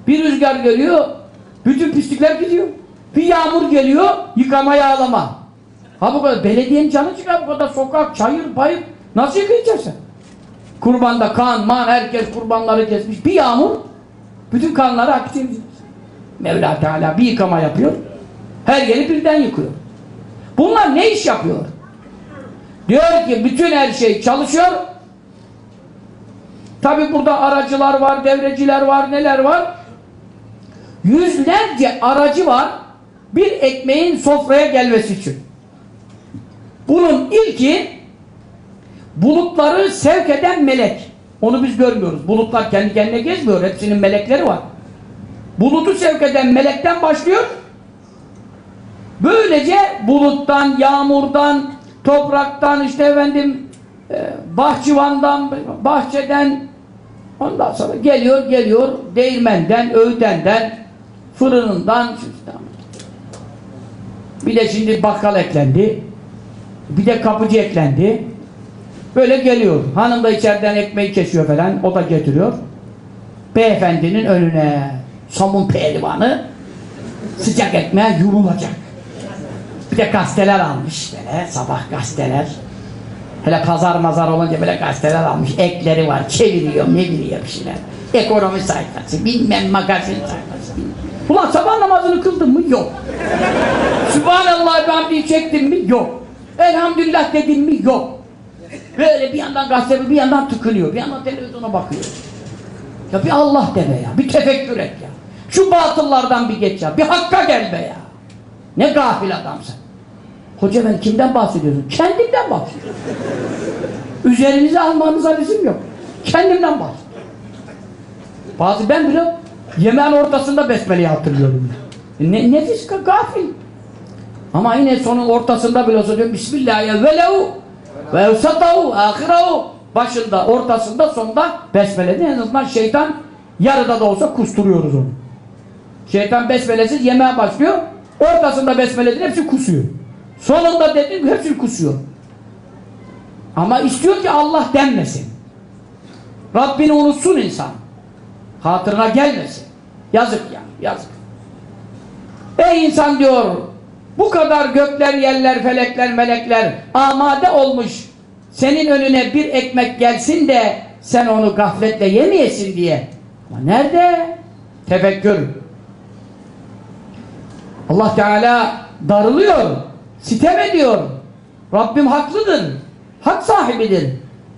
Bir rüzgar geliyor, bütün pislikler gidiyor. Bir yağmur geliyor, yıkama yağlama. Ha bu kadar, belediyenin canı çıkar bu kadar sokak, çayır, bayır. Nasıl yıkayacaksın? Kurbanda kan, man, herkes kurbanları kesmiş. Bir yağmur, bütün kanları akıtıyor. Mevla Teala bir yıkama yapıyor. Her yeri birden yıkıyor. Bunlar ne iş yapıyor? Diyor ki bütün her şey çalışıyor. Tabi burada aracılar var, devreciler var, neler var. Yüzlerce aracı var bir ekmeğin sofraya gelmesi için. Bunun ilki bulutları sevk eden melek. Onu biz görmüyoruz. Bulutlar kendi kendine gezmiyor. Hepsinin melekleri var. Bulutu sevk eden melekten başlıyor. Böylece buluttan, yağmurdan, topraktan, işte efendim e, bahçıvandan, bahçeden ondan sonra geliyor, geliyor değirmenden, öğüdenden, fırınından bir de şimdi bakkal eklendi. Bir de kapıcı eklendi. Böyle geliyor. Hanım da içeriden ekmeği kesiyor falan. O da getiriyor. Beyefendinin önüne somun pehlivanı sıcak ekmeğe yumulacak. Bir de gazeteler almış böyle sabah gazeteler. Hele pazar mazar olunca böyle gazeteler almış. Ekleri var, çeviriyor, ne biliyor bir şeyler. Ekonomi sayfası, bilmem magazin sayfası. Ulan sabah namazını kıldın mı? Yok. Sübhanallah hamdi çektin mi? Yok. Elhamdülillah dedin mi? Yok. Böyle bir yandan gazete bir yandan tıkınıyor. Bir yandan televizyona bakıyor. Ya bir Allah de be ya. Bir tefekkür et ya. Şu batıllardan bir geç ya. Bir hakka gel be ya. Ne gafil adamsın. Hoca ben kimden bahsediyorsun? Kendimden bahsediyorum. Üzerinize almanıza lüzum yok. Kendimden bahsediyorum. Bazı ben bile yemeğin ortasında besmeleyi hatırlıyorum. Ne, nefis gafil. Ama yine sonun ortasında bile olsa diyor Bismillahirrahmanirrahim ve evsatahu ahirahu başında, ortasında, sonunda besmeledi. En azından şeytan yarıda da olsa kusturuyoruz onu. Şeytan besmelesiz yemeğe başlıyor. Ortasında besmeledin hepsi kusuyor. Sonunda dedin hepsini kusuyor. Ama istiyor ki Allah denmesin. Rabbini unutsun insan. Hatırına gelmesin. Yazık ya, yazık. Ey insan diyor, bu kadar gökler, yerler, felekler, melekler amade olmuş. Senin önüne bir ekmek gelsin de sen onu gafletle yemeyesin diye. Ama nerede? Tefekkür. Allah Teala darılıyor, sitem ediyor. Rabbim haklıdır, hak sahibidir.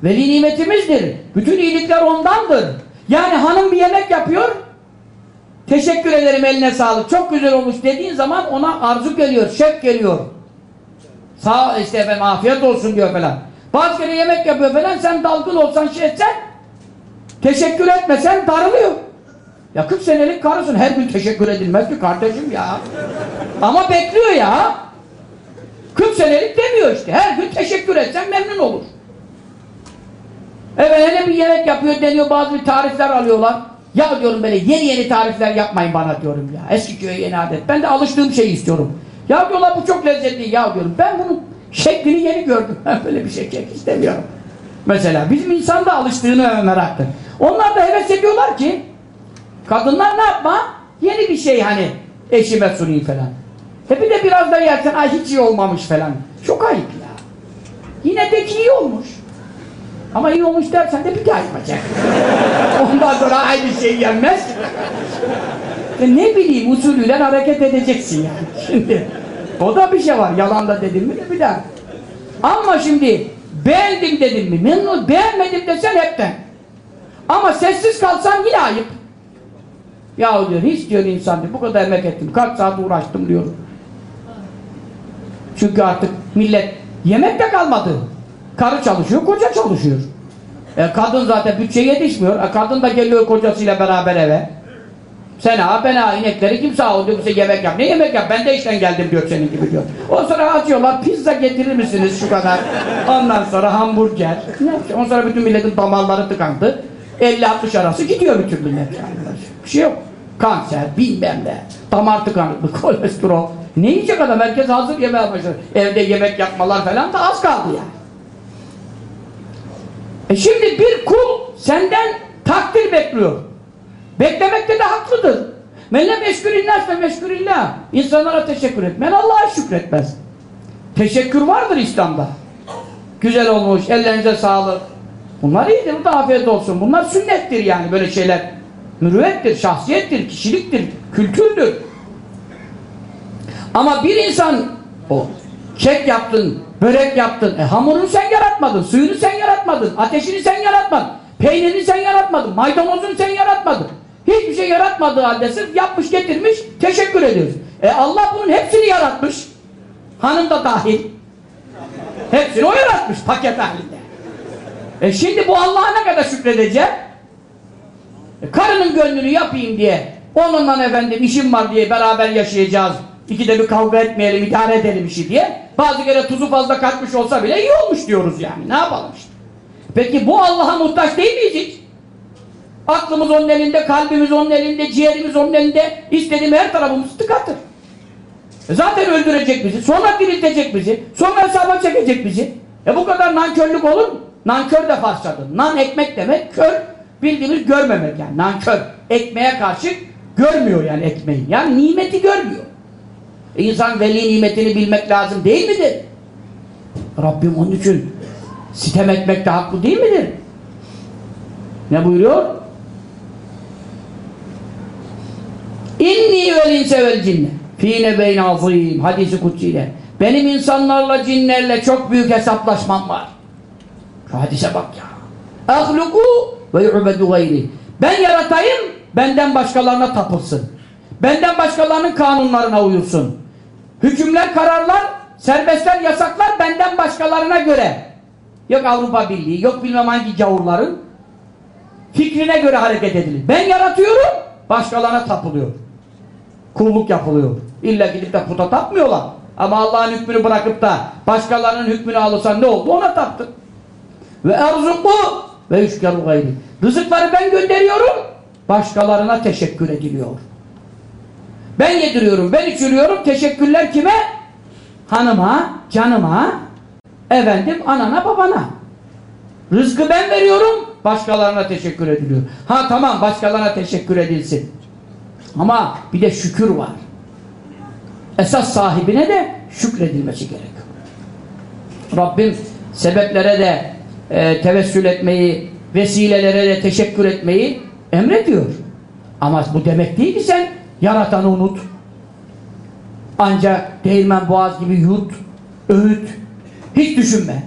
Veli nimetimizdir. Bütün iyilikler ondandır. Yani hanım bir yemek yapıyor, teşekkür ederim eline sağlık, çok güzel olmuş dediğin zaman ona arzu geliyor, şek geliyor. Sağ işte efendim afiyet olsun diyor falan. Bazı kere yemek yapıyor falan, sen dalgın olsan şey etsen, teşekkür etmesen darılıyor. Ya 40 senelik karısın, her gün teşekkür edilmez ki kardeşim ya. Ama bekliyor ya. 40 senelik demiyor işte, her gün teşekkür etsen memnun olur. Evet hele bir yemek yapıyor deniyor bazı bir tarifler alıyorlar. Ya diyorum böyle yeni yeni tarifler yapmayın bana diyorum ya. Eski köye yeni adet. Ben de alıştığım şeyi istiyorum. Ya diyorlar bu çok lezzetli ya diyorum. Ben bunun şeklini yeni gördüm. Böyle bir şekil istemiyorum. Mesela bizim insan da alıştığını meraklı. Onlar da heves ediyorlar ki kadınlar ne yapma? Yeni bir şey hani eşime sunayım falan. E bir de biraz da yersen ay hiç iyi olmamış falan. Çok ayıp ya. Yine de ki iyi olmuş. Ama iyi olmuş dersen de bir daha yapacak. Ondan sonra aynı şey yenmez. E ne bileyim usulüyle hareket edeceksin yani. Şimdi o da bir şey var. Yalan da dedim mi de bir daha. Ama şimdi beğendim dedim mi? Memnun beğenmedim desen hepten. Ama sessiz kalsan yine ayıp. Ya diyor hiç diyor insan diyor bu kadar emek ettim. Kaç saat uğraştım diyor. Çünkü artık millet yemek de kalmadı. Karı çalışıyor, koca çalışıyor. E, kadın zaten bütçe yetişmiyor. E, kadın da geliyor kocasıyla beraber eve. Sen ha ben ha inekleri kim sağ ol diyor bize yemek yap. Ne yemek yap? Ben de işten geldim diyor senin gibi diyor. O sonra açıyorlar pizza getirir misiniz şu kadar. Ondan sonra hamburger. Ondan sonra bütün milletin damarları tıkandı. 50-60 arası gidiyor bütün millet. Bir şey yok. Kanser, bilmem ne. Damar tıkanıklığı, kolesterol. Ne yiyecek adam? Herkes hazır yemeye başladı. Evde yemek yapmalar falan da az kaldı yani. E şimdi bir kul senden takdir bekliyor. Beklemekte de haklıdır. Men lem meşkurillah ve meşkurillah. İnsanlara teşekkür etmen Allah'a şükretmez. Teşekkür vardır İslam'da. Güzel olmuş, ellerinize sağlık. Bunlar iyidir, bu da afiyet olsun. Bunlar sünnettir yani böyle şeyler. Mürüvvettir, şahsiyettir, kişiliktir, kültürdür. Ama bir insan o kek yaptın, börek yaptın. E hamurunu sen yaratmadın, suyunu sen yaratmadın, ateşini sen yaratmadın, peynirini sen yaratmadın, maydanozunu sen yaratmadın. Hiçbir şey yaratmadığı halde sırf yapmış getirmiş, teşekkür ediyoruz. E Allah bunun hepsini yaratmış. Hanım da dahil. Hepsini o yaratmış paket halinde. E şimdi bu Allah'a ne kadar şükredecek? E karının gönlünü yapayım diye, onunla efendim işim var diye beraber yaşayacağız. İkide bir kavga etmeyelim, idare edelim işi diye. Bazı kere tuzu fazla katmış olsa bile iyi olmuş diyoruz yani. Ne yapalım işte. Peki bu Allah'a muhtaç değil miyiz hiç? Aklımız onun elinde, kalbimiz onun elinde, ciğerimiz onun elinde. İstediğim her tarafımız tıkattır. E zaten öldürecek bizi, sonra diriltecek bizi, sonra hesaba çekecek bizi. E bu kadar nankörlük olur mu? Nankör de Farsçadır. Nan ekmek demek, kör bildiğimiz görmemek yani. Nankör. Ekmeğe karşı görmüyor yani ekmeği. Yani nimeti görmüyor. E insan veli nimetini bilmek lazım değil midir? Rabbim onun için sitem etmekte haklı değil midir? Ne buyuruyor? İnni vel inse vel cinne fî nebeyn azîm hadisi kutsiyle benim insanlarla cinlerle çok büyük hesaplaşmam var. Şu hadise bak ya. Ahluku ve yu'bedu gayri. Ben yaratayım, benden başkalarına tapılsın. Benden başkalarının kanunlarına uyulsun. Hükümler, kararlar, serbestler, yasaklar benden başkalarına göre. Yok Avrupa Birliği, yok bilmem hangi gavurların fikrine göre hareket edilir. Ben yaratıyorum, başkalarına tapılıyor. Kulluk yapılıyor. İlla gidip de puta tapmıyorlar. Ama Allah'ın hükmünü bırakıp da başkalarının hükmünü alırsan ne oldu? Ona taptın. Ve erzuku ve yüşkeru gayri. Rızıkları ben gönderiyorum, başkalarına teşekkür ediliyor. Ben yediriyorum, ben içiriyorum, teşekkürler kime? Hanıma, canıma, efendim anana babana. Rızkı ben veriyorum, başkalarına teşekkür ediliyor. Ha tamam, başkalarına teşekkür edilsin. Ama bir de şükür var. Esas sahibine de şükredilmesi gerekiyor. Rabbim sebeplere de e, tevessül etmeyi, vesilelere de teşekkür etmeyi emrediyor. Ama bu demek değil ki sen yaratanı unut. Ancak değirmen boğaz gibi yut, öğüt, hiç düşünme.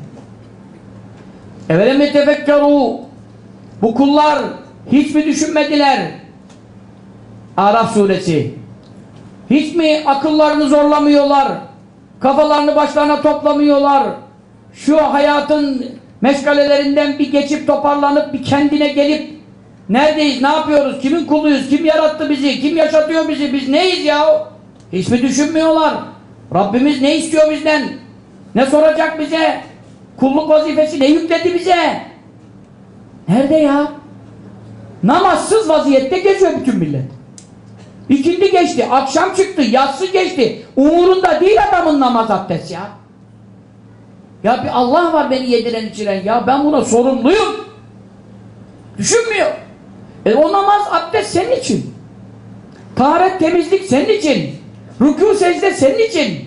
Evelem yetefekkeru bu kullar hiç mi düşünmediler? Araf suresi hiç mi akıllarını zorlamıyorlar? Kafalarını başlarına toplamıyorlar? Şu hayatın meşgalelerinden bir geçip toparlanıp bir kendine gelip neredeyiz, ne yapıyoruz, kimin kuluyuz, kim yarattı bizi, kim yaşatıyor bizi, biz neyiz ya? Hiç mi düşünmüyorlar? Rabbimiz ne istiyor bizden? Ne soracak bize? Kulluk vazifesi ne yükledi bize? Nerede ya? Namazsız vaziyette geziyor bütün millet. İkindi geçti, akşam çıktı, yatsı geçti. Umurunda değil adamın namaz abdest ya. Ya bir Allah var beni yediren içiren ya ben buna sorumluyum. Düşünmüyor. E o namaz abdest senin için. Taharet temizlik senin için. Rükû secde senin için.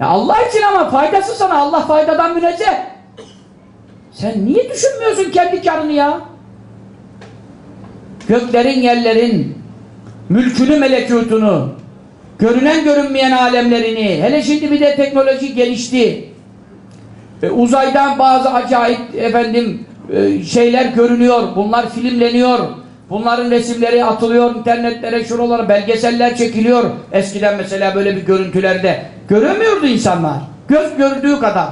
Ya Allah için ama faydası sana Allah faydadan münezzeh. Sen niye düşünmüyorsun kendi karını ya? Göklerin yerlerin mülkünü melekutunu görünen görünmeyen alemlerini hele şimdi bir de teknoloji gelişti e, uzaydan bazı acayip efendim e, şeyler görünüyor bunlar filmleniyor bunların resimleri atılıyor internetlere şuralara belgeseller çekiliyor. Eskiden mesela böyle bir görüntülerde göremiyordu insanlar. Göz gördüğü kadar.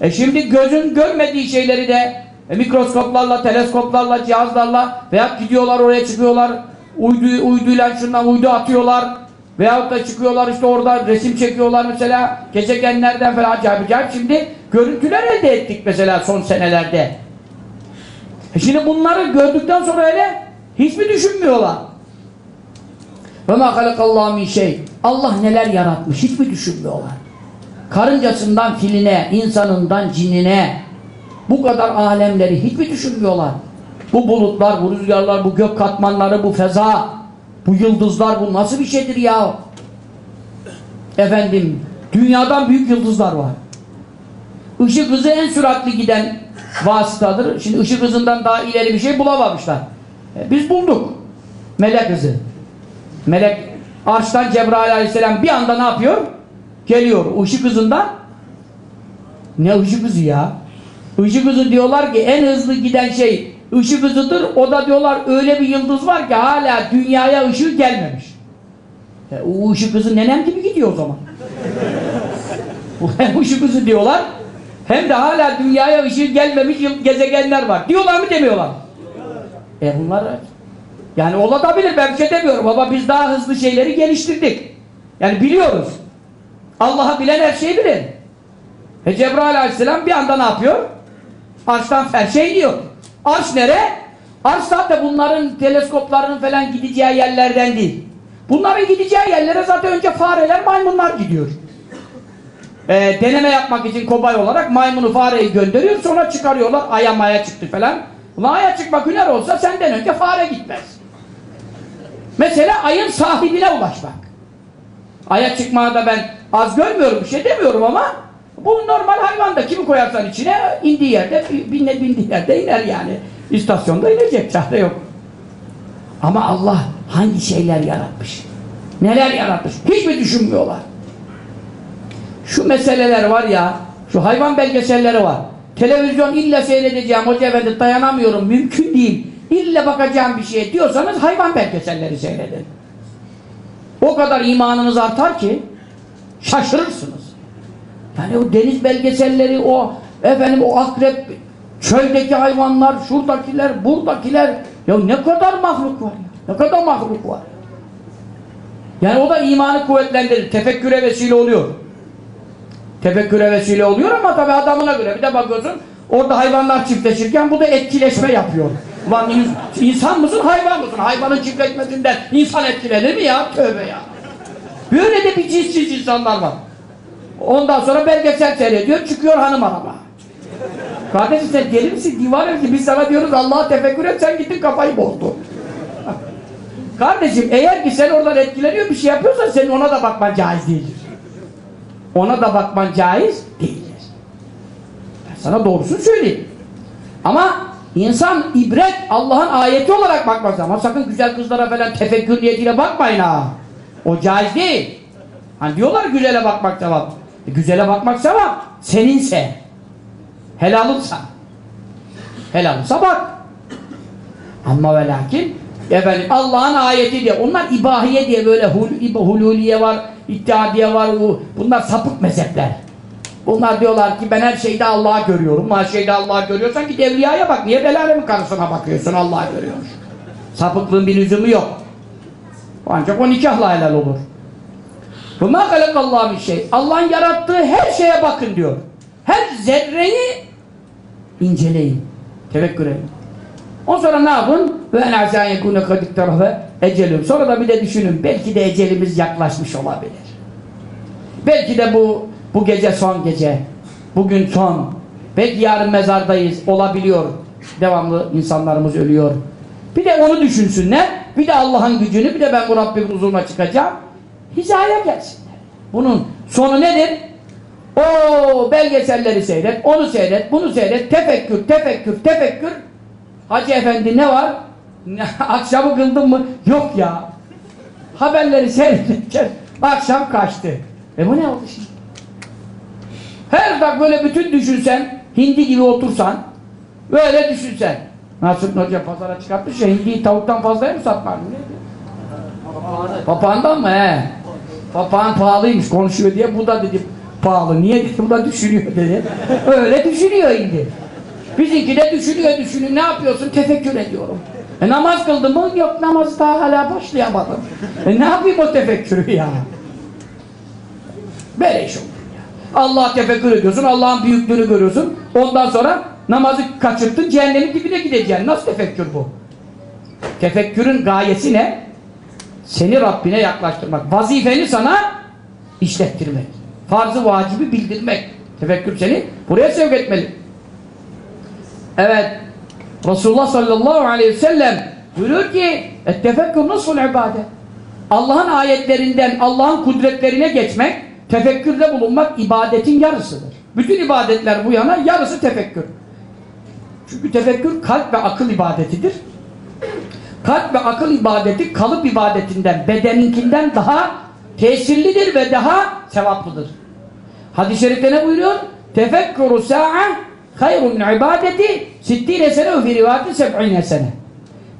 E şimdi gözün görmediği şeyleri de e, mikroskoplarla teleskoplarla cihazlarla veya gidiyorlar oraya çıkıyorlar uydu, uyduyla şundan uydu atıyorlar veyahut da çıkıyorlar işte orada resim çekiyorlar mesela. Gezegenlerden falan acayip acayip. Şimdi görüntüler elde ettik mesela son senelerde. E şimdi bunları gördükten sonra öyle hiç mi düşünmüyorlar Ve ma halakallahu min şey. Allah neler yaratmış hiç mi düşünmüyorlar? Karıncasından filine, insanından cinine bu kadar alemleri hiç mi düşünmüyorlar? Bu bulutlar, bu rüzgarlar, bu gök katmanları, bu feza, bu yıldızlar bu nasıl bir şeydir ya? Efendim, dünyadan büyük yıldızlar var. Işık hızı en süratli giden vasıtadır. Şimdi ışık hızından daha ileri bir şey bulamamışlar. E, biz bulduk. Melek hızı. Melek arştan Cebrail aleyhisselam bir anda ne yapıyor? Geliyor. Işık hızından ne ışık hızı ya? Işık hızı diyorlar ki en hızlı giden şey ışık hızıdır. O da diyorlar öyle bir yıldız var ki hala dünyaya ışığı gelmemiş. E, o ışık hızı nenem gibi gidiyor o zaman. hem ışık hızı diyorlar hem de hala dünyaya ışığı gelmemiş gezegenler var. Diyorlar mı demiyorlar mı? E bunlar yani olabilir ben bir şey demiyorum ama biz daha hızlı şeyleri geliştirdik. Yani biliyoruz. Allah'ı bilen her şeyi bilir. E Cebrail aleyhisselam bir anda ne yapıyor? Arştan ferşe iniyor. Arş nere? Arş zaten bunların teleskoplarının falan gideceği yerlerden değil. Bunların gideceği yerlere zaten önce fareler, maymunlar gidiyor. E, deneme yapmak için kobay olarak maymunu fareyi gönderiyor sonra çıkarıyorlar aya maya çıktı falan. Aya çıkmak hüner olsa senden önce fare gitmez. Mesela ayın sahibine ulaşmak. Aya çıkmaya da ben az görmüyorum bir şey demiyorum ama bu normal hayvanda kimi koyarsan içine indiği yerde binne bindiği yerde iner yani. İstasyonda inecek çare yok. Ama Allah hangi şeyler yaratmış? Neler yaratmış? Hiç mi düşünmüyorlar? Şu meseleler var ya, şu hayvan belgeselleri var. Televizyon illa seyredeceğim, hoca efendi dayanamıyorum, mümkün değil. İlla bakacağım bir şeye diyorsanız hayvan belgeselleri seyredin. O kadar imanınız artar ki şaşırırsınız. Yani o deniz belgeselleri, o efendim o akrep, çöldeki hayvanlar, şuradakiler, buradakiler ya ne kadar mahluk var ya. Ne kadar mahluk var. Yani o da imanı kuvvetlendirir. Tefekküre vesile oluyor. Tefekküre vesile oluyor ama tabi adamına göre. Bir de bakıyorsun orada hayvanlar çiftleşirken bu da etkileşme yapıyor. Ulan in- insan mısın hayvan mısın? Hayvanın çiftleşmesinden insan etkilenir mi ya? Tövbe ya. Böyle de bir cinsiz insanlar var. Ondan sonra belgesel seyrediyor, çıkıyor hanım araba. Kardeşim sen deli misin? Divan ki biz sana diyoruz Allah'a tefekkür et, sen gittin kafayı bozdun. Kardeşim eğer ki sen oradan etkileniyor bir şey yapıyorsan senin ona da bakman caiz değildir. Ona da bakman caiz değildir. Ben sana doğrusunu söyleyeyim. Ama insan ibret Allah'ın ayeti olarak bakmaz ama sakın güzel kızlara falan tefekkür niyetiyle bakmayın ha. O caiz değil. Hani diyorlar güzele bakmak sevap. E, güzele bakmak sevap. Seninse. Helalınsa. Helalınsa bak. Ama ve lakin efendim Allah'ın ayeti diye. Onlar ibahiye diye böyle hul, iba- hululiye var, ittihadiye var. Bu, bunlar sapık mezhepler. Bunlar diyorlar ki ben her şeyde Allah'ı görüyorum. Her şeyde Allah'ı görüyorsan git evliyaya bak. Niye Belalemin karısına bakıyorsun Allah'ı görüyormuş. Sapıklığın bir lüzumu yok. Ancak o nikahla helal olur. وَمَا خَلَقَ اللّٰهُ bir şey. Allah'ın yarattığı her şeye bakın diyor. Her zerreyi inceleyin. Tevekkür edin. O sonra ne yapın? Ve en azâ yekûne kadik tarafe. Sonra da bir de düşünün. Belki de ecelimiz yaklaşmış olabilir. Belki de bu bu gece son gece. Bugün son. Belki yarın mezardayız. Olabiliyor. Devamlı insanlarımız ölüyor. Bir de onu düşünsünler. Bir de Allah'ın gücünü. Bir de ben bu Rabbim huzuruna çıkacağım. Hizaya gelsinler. Bunun sonu nedir? O belgeselleri seyret, onu seyret, bunu seyret, tefekkür, tefekkür, tefekkür. Hacı efendi ne var? Akşamı kıldın mı? Yok ya. Haberleri seyredince akşam kaçtı. E bu ne oldu şimdi? Her dakika böyle bütün düşünsen, hindi gibi otursan, böyle düşünsen. Nasrettin Hoca pazara çıkartmış ya, hindiyi tavuktan fazlaya mı satmak? Papağandan mı he? Papağan pahalıymış konuşuyor diye bu da dedi pahalı. Niye dedi bu da düşünüyor dedi. Öyle düşünüyor şimdi. Bizimki de düşünüyor düşünüyor. Ne yapıyorsun? Tefekkür ediyorum. E namaz kıldın mı? Yok namaz daha hala başlayamadım. E ne yapayım o tefekkürü ya? Böyle iş olur. Allah tefekkür ediyorsun, Allah'ın büyüklüğünü görüyorsun. Ondan sonra namazı kaçırttın, cehennemin dibine gideceksin. Nasıl tefekkür bu? Tefekkürün gayesi ne? Seni Rabbine yaklaştırmak. Vazifeni sana işlettirmek. Farzı vacibi bildirmek. Tefekkür seni buraya sevk etmeli. Evet. Resulullah sallallahu aleyhi ve sellem buyuruyor ki tefekkür nasıl ibadet? Allah'ın ayetlerinden Allah'ın kudretlerine geçmek, tefekkürde bulunmak ibadetin yarısıdır. Bütün ibadetler bu yana yarısı tefekkür. Çünkü tefekkür kalp ve akıl ibadetidir. Kalp ve akıl ibadeti kalıp ibadetinden, bedeninkinden daha tesirlidir ve daha sevaplıdır. Hadis-i şerifte ne buyuruyor? Tefekkürü sa'a hayrun ibadeti sittine sene fi rivati seb'ine sene.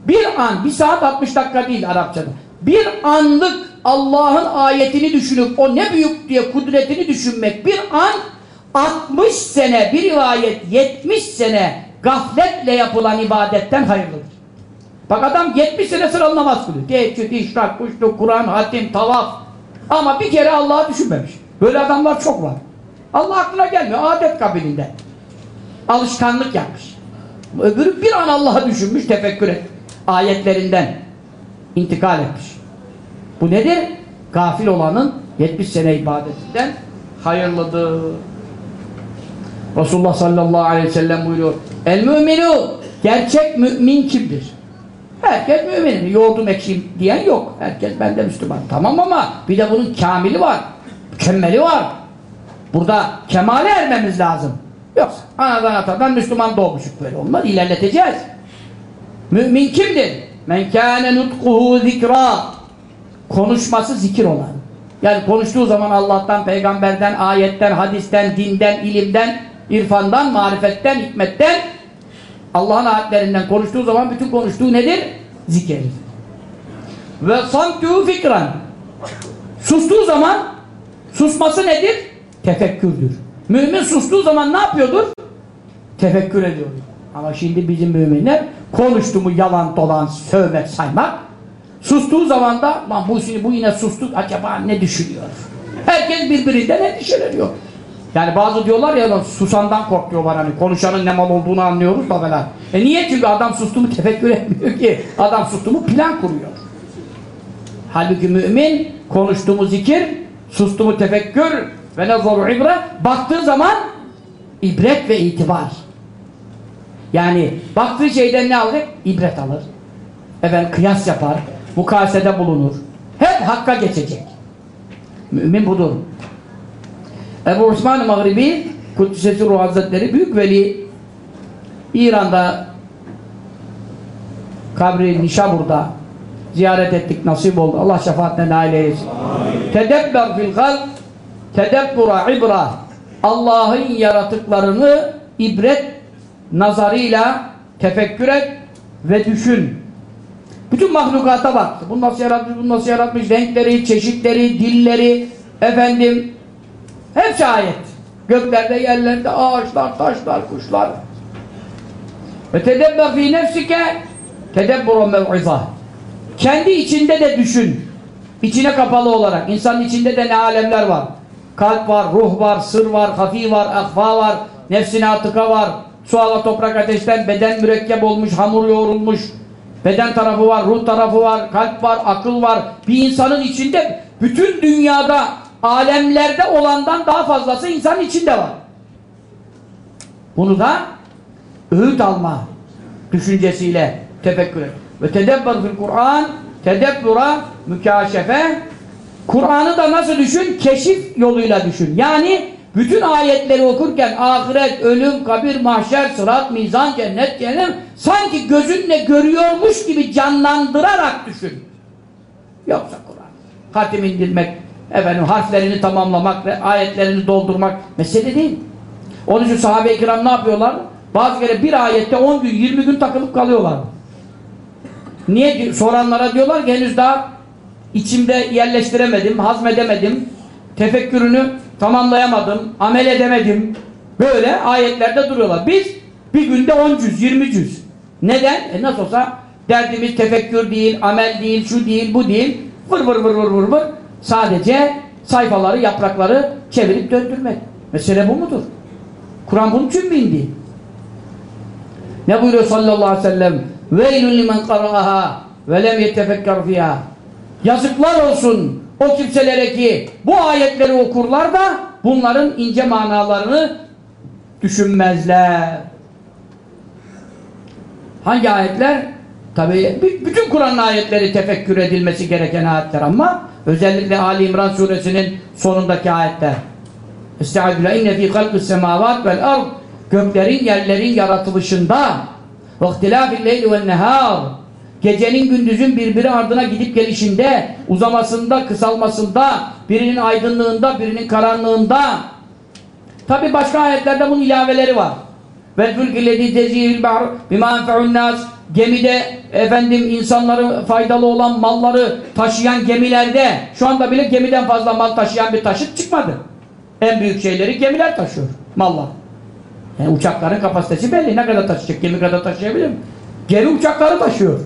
Bir an, bir saat 60 dakika değil Arapçada. Bir anlık Allah'ın ayetini düşünüp o ne büyük diye kudretini düşünmek bir an 60 sene bir rivayet 70 sene gafletle yapılan ibadetten hayırlıdır. Bak adam 70 sene sıralı namaz kılıyor. Teheccüd, işrak, kuşluk, Kur'an, hatim, tavaf. Ama bir kere Allah'ı düşünmemiş. Böyle adamlar çok var. Allah aklına gelmiyor. Adet kabilinden. Alışkanlık yapmış. Öbürü bir an Allah'ı düşünmüş, tefekkür et. Ayetlerinden intikal etmiş. Bu nedir? Gafil olanın 70 sene ibadetinden hayırlıdır. Resulullah sallallahu aleyhi ve sellem buyuruyor. El müminu gerçek mümin kimdir? Herkes mümin. Yoğurdum ekşiyim diyen yok. Herkes bende Müslüman. Tamam ama bir de bunun kamili var. Mükemmeli var. Burada kemale ermemiz lazım. Yoksa anadan atadan Müslüman doğmuşuk böyle olmaz. İlerleteceğiz. Mümin kimdir? Men kâne nutkuhu zikra konuşması zikir olan. Yani konuştuğu zaman Allah'tan, peygamberden, ayetten, hadisten, dinden, ilimden, irfandan, marifetten, hikmetten Allah'ın ayetlerinden konuştuğu zaman bütün konuştuğu nedir? Zikir. Ve samtuhu fikran sustuğu zaman susması nedir? Tefekkürdür. Mümin sustuğu zaman ne yapıyordur? Tefekkür ediyordur. Ama şimdi bizim müminler konuştu mu yalan dolan sövmek saymak sustuğu zaman da lan bu, bu yine sustu acaba ne düşünüyor? Herkes birbirinden endişeleniyor. Yani bazı diyorlar ya susandan korkuyorlar hani konuşanın ne mal olduğunu anlıyoruz da falan. E niye? Çünkü adam sustu mu tefekkür etmiyor ki. Adam sustu mu plan kuruyor. Halbuki mümin konuştu mu zikir, sustu mu tefekkür ve nezaru ibre baktığı zaman ibret ve itibar. Yani baktığı şeyden ne alır? İbret alır. Efendim kıyas yapar, mukayesede bulunur. Hep hakka geçecek. Mümin budur. Ebu Osman Mağribi Kuddisesi Ruh Hazretleri Büyük Veli İran'da kabri Nişabur'da ziyaret ettik, nasip oldu. Allah şefaatine nail eylesin. Tedebber fil halk tedebbura ibra Allah'ın yaratıklarını ibret nazarıyla tefekkür et ve düşün. Bütün mahlukata bak. Bu nasıl yaratmış, bu nasıl yaratmış, renkleri, çeşitleri, dilleri, efendim, hepsi ayet. Göklerde, yerlerde, ağaçlar, taşlar, kuşlar. Ve tedebber fî nefsike tedebbura mev'iza. Kendi içinde de düşün. İçine kapalı olarak. İnsanın içinde de ne alemler var. Kalp var, ruh var, sır var, hafi var, akfa var, nefsine atıka var. Su, hava, toprak, ateşten beden mürekkep olmuş, hamur yoğrulmuş. Beden tarafı var, ruh tarafı var, kalp var, akıl var. Bir insanın içinde bütün dünyada alemlerde olandan daha fazlası insanın içinde var. Bunu da öğüt alma düşüncesiyle tefekkür et. Ve tedebber fil Kur'an tedebbura mükaşefe Kur'an'ı da nasıl düşün? Keşif yoluyla düşün. Yani bütün ayetleri okurken ahiret, ölüm, kabir, mahşer, sırat, mizan, cennet, cehennem sanki gözünle görüyormuş gibi canlandırarak düşün. Yoksa Kur'an. Hatim indirmek, efendim harflerini tamamlamak ve ayetlerini doldurmak mesele değil. Onun için sahabe-i kiram ne yapıyorlar? Bazı kere bir ayette 10 gün, 20 gün takılıp kalıyorlar. Niye? Soranlara diyorlar ki henüz daha içimde yerleştiremedim, hazmedemedim, tefekkürünü tamamlayamadım, amel edemedim. Böyle ayetlerde duruyorlar. Biz bir günde 10 cüz, 20 cüz. Neden? E nasıl olsa derdimiz tefekkür değil, amel değil, şu değil, bu değil. Vır vır vır vır vır vır. Sadece sayfaları, yaprakları çevirip döndürmek. Mesele bu mudur? Kur'an bunun için mi indi? Ne buyuruyor sallallahu aleyhi ve sellem? Veylün limen qara'aha ve lem yetefekker fiha. Yazıklar olsun o kimselere ki bu ayetleri okurlar da bunların ince manalarını düşünmezler. Hangi ayetler? Tabi bütün Kur'an ayetleri tefekkür edilmesi gereken ayetler ama özellikle Ali İmran suresinin sonundaki ayetler. Estağfirullah inne fî halqis semâvât vel ard göklerin yerlerin yaratılışında ve ihtilâfil leyli vel nehâr gecenin gündüzün birbiri ardına gidip gelişinde uzamasında kısalmasında birinin aydınlığında birinin karanlığında tabi başka ayetlerde bunun ilaveleri var vel fülkillezî tezîhil bahr bimâ enfe'un nâs gemide efendim insanların faydalı olan malları taşıyan gemilerde şu anda bile gemiden fazla mal taşıyan bir taşıt çıkmadı. En büyük şeyleri gemiler taşıyor. Mallar. Yani uçakların kapasitesi belli. Ne kadar taşıyacak? Gemi kadar taşıyabilir mi? Gemi uçakları taşıyor.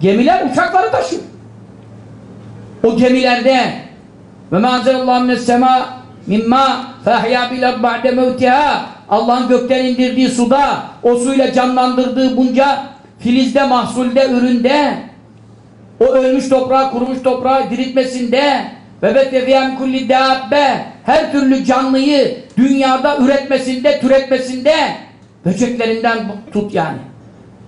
Gemiler uçakları taşıyor. O gemilerde ve ma anzelallahu mines sema mimma fehya bil ba'de mevtiha Allah'ın gökten indirdiği suda o suyla canlandırdığı bunca filizde, mahsulde, üründe o ölmüş toprağı, kurumuş toprağı diriltmesinde ve bettefiyem kulli dabbe her türlü canlıyı dünyada üretmesinde, türetmesinde böceklerinden tut yani.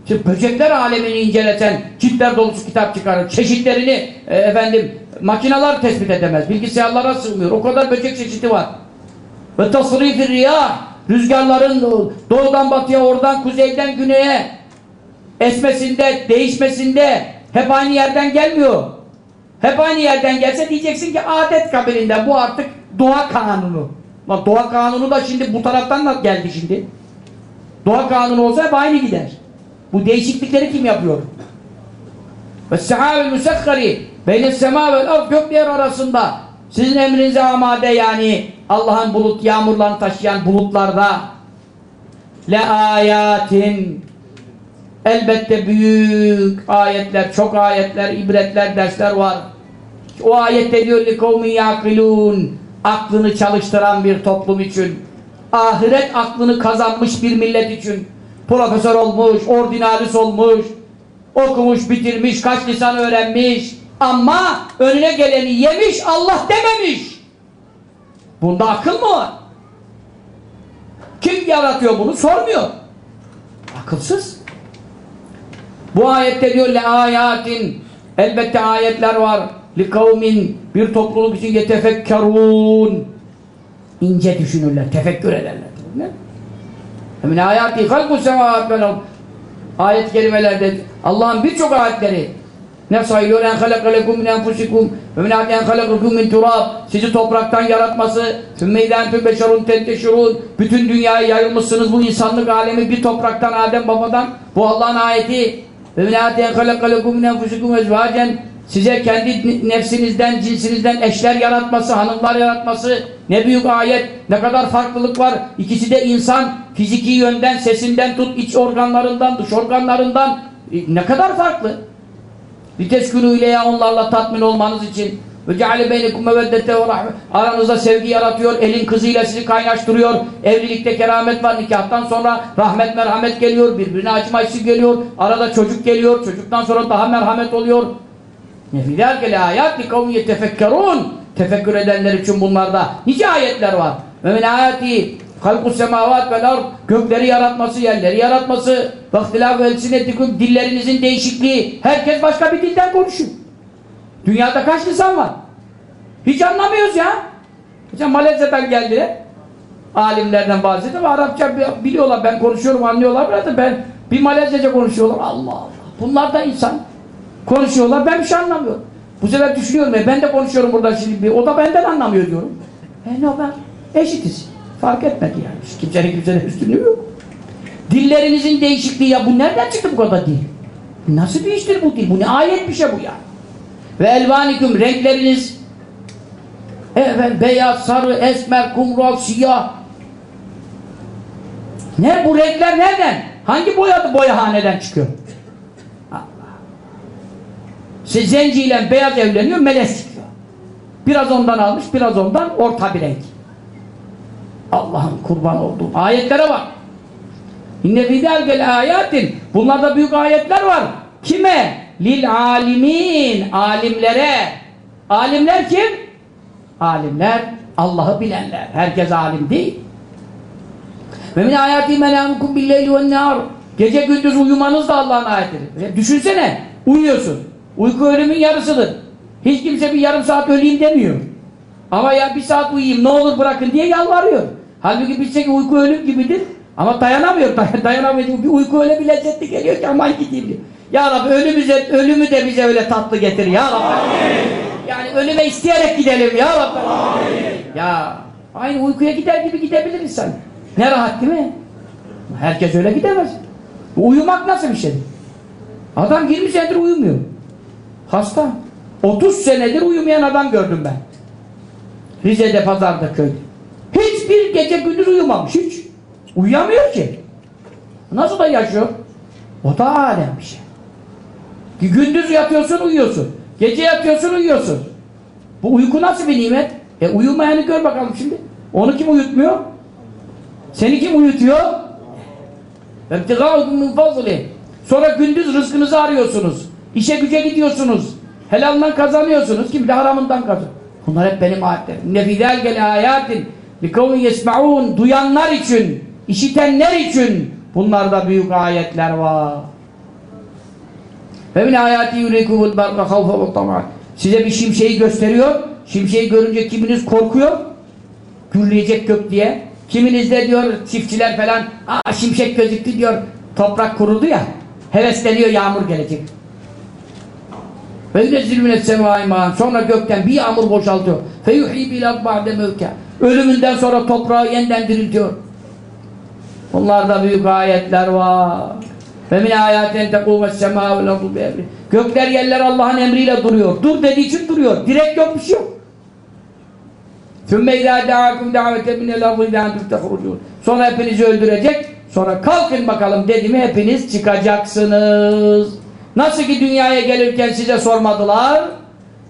Şimdi böcekler alemini inceleten ciltler dolusu kitap çıkarır. Çeşitlerini e, efendim makineler tespit edemez. Bilgisayarlara sığmıyor. O kadar böcek çeşidi var. Ve tasrifir riyah rüzgarların doğudan batıya, oradan kuzeyden güneye esmesinde, değişmesinde hep aynı yerden gelmiyor. Hep aynı yerden gelse diyeceksin ki adet kabilinden bu artık doğa kanunu. Bak doğa kanunu da şimdi bu taraftan da geldi şimdi. Doğa kanunu olsa hep aynı gider. Bu değişiklikleri kim yapıyor? Ve sehavel musakkari beyne sema vel ard gökler arasında sizin emrinize amade yani Allah'ın bulut yağmurlarını taşıyan bulutlarda le ayatin elbette büyük ayetler, çok ayetler, ibretler, dersler var. O ayette diyor li kavmin yakilun aklını çalıştıran bir toplum için ahiret aklını kazanmış bir millet için profesör olmuş, ordinalis olmuş okumuş, bitirmiş, kaç lisan öğrenmiş ama önüne geleni yemiş, Allah dememiş. Bunda akıl mı var? Kim yaratıyor bunu? Sormuyor. Akılsız. Bu ayette diyor le ayatin elbette ayetler var li kavmin bir topluluk için yetefekkerun ince düşünürler, tefekkür ederler. Ne? Min ayati halkus semavat vel ayet kelimelerde Allah'ın birçok ayetleri ne sayılıyor? En halakalekum min enfusikum ve min en halakakum min turab. Sizi topraktan yaratması sümmeyden tüm beşerun tenteşirun bütün dünyaya yayılmışsınız bu insanlık alemi bir topraktan Adem babadan. Bu Allah'ın ayeti ve min en halakalekum min enfusikum ezvacen. Size kendi nefsinizden, cinsinizden eşler yaratması, hanımlar yaratması ne büyük ayet, ne kadar farklılık var. İkisi de insan, fiziki yönden, sesinden tut, iç organlarından, dış organlarından e, ne kadar farklı. Viteskünü ile ya onlarla tatmin olmanız için ve ceale beynekum meveddete aranızda sevgi yaratıyor, elin kızıyla sizi kaynaştırıyor. Evlilikte keramet var, nikahtan sonra rahmet merhamet geliyor, birbirine acıma hissi geliyor. Arada çocuk geliyor, çocuktan sonra daha merhamet oluyor. Ne fidâke ayat li kavmi yetefekkerûn Tefekkür edenler için bunlarda nice ayetler var. Ve min ayati halkus semavat vel ard gökleri yaratması, yerleri yaratması ve ihtilâf elsinetikum dillerinizin değişikliği. Herkes başka bir dilden konuşuyor. Dünyada kaç lisan var? Hiç anlamıyoruz ya. Geçen Malezya'dan geldi. Alimlerden bahsetti ve Arapça biliyorlar. Ben konuşuyorum, anlıyorlar. Ben, ben bir Malezyaca konuşuyorlar. Allah Allah. Bunlar da insan. Konuşuyorlar, ben bir şey anlamıyorum. Bu sefer düşünüyorum, e, ben de konuşuyorum burada şimdi, o da benden anlamıyor diyorum. E ne ben? Eşitiz. Fark etmedi yani. Kimsenin kimsenin üstünlüğü yok. Dillerinizin değişikliği ya bu nereden çıktı bu kadar dil? Nasıl bir iştir bu dil? Bu ne ayet bir şey bu ya? Ve elvaniküm renkleriniz evet, beyaz, sarı, esmer, kumral, siyah ne bu renkler nereden? Hangi boyadı boyahaneden çıkıyor? İşte zenciyle beyaz evleniyor, melez çıkıyor. Biraz ondan almış, biraz ondan orta bir renk. Allah'ın kurban olduğu ayetlere bak. İnne fidâlgel ayatin. Bunlarda büyük ayetler var. Kime? lil alimin alimlere alimler kim? alimler Allah'ı bilenler. Herkes alim değil. Ve min ayati menamukum billeyli ve nehar. Gece gündüz uyumanız da Allah'ın ayetidir. Düşünsene, uyuyorsun. Uyku ölümün yarısıdır. Hiç kimse bir yarım saat öleyim demiyor. Ama ya bir saat uyuyayım ne olur bırakın diye yalvarıyor. Halbuki bilse ki uyku ölüm gibidir. Ama dayanamıyor. Day dayanamıyor. Bir uyku öyle bir lezzetli geliyor ki aman gideyim diyor. Ya Rabbi ölümüze, ölümü de bize öyle tatlı getir ya Rabbi. Amin. Yani ölüme isteyerek gidelim ya Rabbi. Amin. Ya aynı uykuya gider gibi gidebiliriz sen. Ne rahat değil mi? Herkes öyle gidemez. Uyumak nasıl bir şey? Adam 20 senedir uyumuyor. Hasta. 30 senedir uyumayan adam gördüm ben. Rize'de pazarda köyde. Hiçbir gece gündüz uyumamış hiç. Uyuyamıyor ki. Nasıl da yaşıyor? O da alem bir şey. Gündüz yatıyorsun uyuyorsun. Gece yatıyorsun uyuyorsun. Bu uyku nasıl bir nimet? E uyumayanı gör bakalım şimdi. Onu kim uyutmuyor? Seni kim uyutuyor? Sonra gündüz rızkınızı arıyorsunuz. İşe güce gidiyorsunuz. Helalından kazanıyorsunuz. Kim de haramından kazan. Bunlar hep benim ayetlerim. Ne fidel gele ayatin li kavmi yesmaun duyanlar için, işitenler için bunlarda büyük ayetler var. Ve min ayati yurikumul barqa havfa ve tam'a. Size bir şimşeği gösteriyor. Şimşeği görünce kiminiz korkuyor? Gürleyecek gök diye. Kiminiz de diyor çiftçiler falan aa şimşek gözüktü diyor. Toprak kurudu ya. Hevesleniyor yağmur gelecek. Ve yünezzil mines semâ Sonra gökten bir yağmur boşaltıyor. Fe yuhî bilad ba'de mevkâ. Ölümünden sonra toprağı yeniden diriltiyor. Bunlarda büyük ayetler var. Ve min ayaten tekûmes semâ vel ardu bi Gökler yerler Allah'ın emriyle duruyor. Dur dediği için duruyor. Direkt yok bir şey yok. ثُمَّ اِذَا دَعَاكُمْ دَعَوَةً مِنَ الْاَرْضِ اِذَا تُفْتَخْرُجُونَ Sonra hepinizi öldürecek. Sonra kalkın bakalım dedi mi hepiniz çıkacaksınız. Nasıl ki dünyaya gelirken size sormadılar.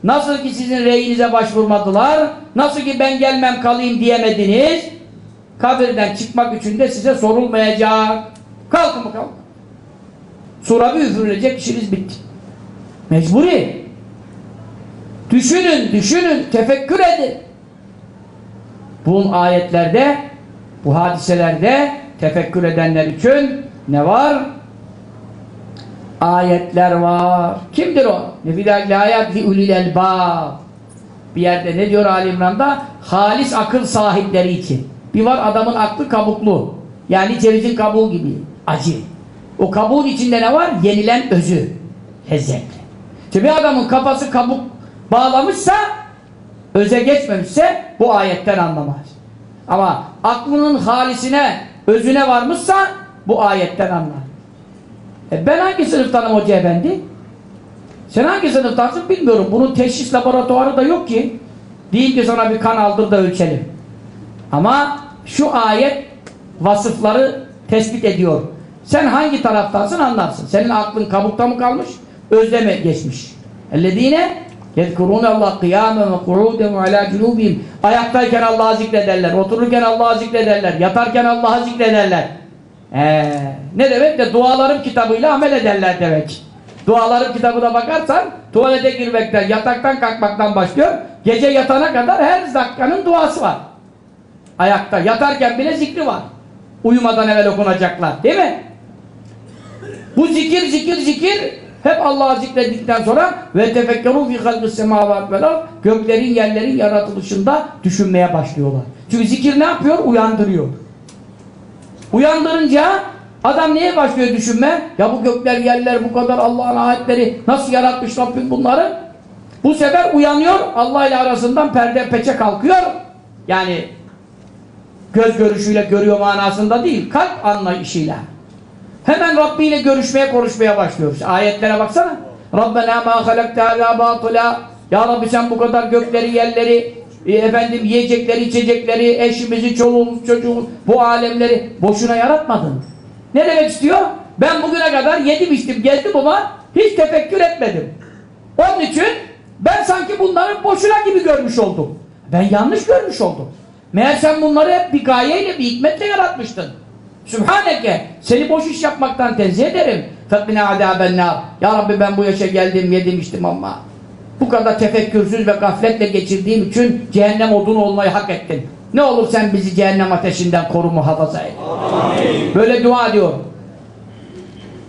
Nasıl ki sizin reyinize başvurmadılar. Nasıl ki ben gelmem kalayım diyemediniz. Kabirden çıkmak için de size sorulmayacak. Kalkın bakalım. Sura bir üfürülecek işiniz bitti. Mecburi. Düşünün, düşünün, tefekkür edin. Bu ayetlerde, bu hadiselerde tefekkür edenler için ne var? Ayetler var. Kimdir o? Nefidâgli ayet li ulil elbâb. Bir yerde ne diyor Ali İmran'da? Halis akıl sahipleri için. Bir var adamın aklı kabuklu. Yani cevizin kabuğu gibi. Acı. O kabuğun içinde ne var? Yenilen özü. Lezzetli. İşte bir adamın kafası kabuk bağlamışsa öze geçmemişse bu ayetten anlamaz. Ama aklının halisine, özüne varmışsa bu ayetten anlar. E ben hangi sınıftanım hoca efendi? Sen hangi sınıftansın bilmiyorum. Bunun teşhis laboratuvarı da yok ki. Değil ki sana bir kan aldır da ölçelim. Ama şu ayet vasıfları tespit ediyor. Sen hangi taraftansın anlarsın. Senin aklın kabukta mı kalmış? Özleme geçmiş. Ellezine yezkurun Allah kıyamen ve kuuden ve ala cunubihim. Ayaktayken Allah'ı zikrederler, otururken Allah'ı zikrederler, yatarken Allah'ı zikrederler. Ee, ne demek de dualarım kitabıyla amel ederler demek. Dualarım kitabına bakarsan tuvalete girmekten, yataktan kalkmaktan başlıyor. Gece yatana kadar her dakikanın duası var. Ayakta, yatarken bile zikri var. Uyumadan evvel okunacaklar. Değil mi? Bu zikir, zikir, zikir hep Allah'ı zikredikten sonra ve tefekkerû fî halqis semâvât vel göklerin yerlerin yaratılışında düşünmeye başlıyorlar. Çünkü zikir ne yapıyor? Uyandırıyor. Uyandırınca adam neye başlıyor düşünme? Ya bu gökler yerler bu kadar Allah'ın ayetleri nasıl yaratmış Rabbim bunları? Bu sefer uyanıyor Allah ile arasından perde peçe kalkıyor. Yani göz görüşüyle görüyor manasında değil kalp anlayışıyla. Hemen Rabbi ile görüşmeye konuşmaya başlıyoruz. Ayetlere baksana. Rabbena ma halakte ala batıla Ya Rabbi sen bu kadar gökleri, yerleri, e, efendim yiyecekleri, içecekleri, eşimizi, çoluğumuz, çocuğumuz, bu alemleri boşuna yaratmadın. Ne demek istiyor? Ben bugüne kadar yedim içtim, gezdim ama hiç tefekkür etmedim. Onun için ben sanki bunları boşuna gibi görmüş oldum. Ben yanlış görmüş oldum. Meğer sen bunları hep bir gayeyle, bir hikmetle yaratmıştın. Sübhaneke, seni boş iş yapmaktan tenzih ederim. Fetmine adâbennâ. Ya Rabbi ben bu yaşa geldim, yedim içtim ama bu kadar tefekkürsüz ve gafletle geçirdiğim için cehennem odunu olmayı hak ettim. Ne olur sen bizi cehennem ateşinden koru muhafaza et. Amin. Böyle dua diyor.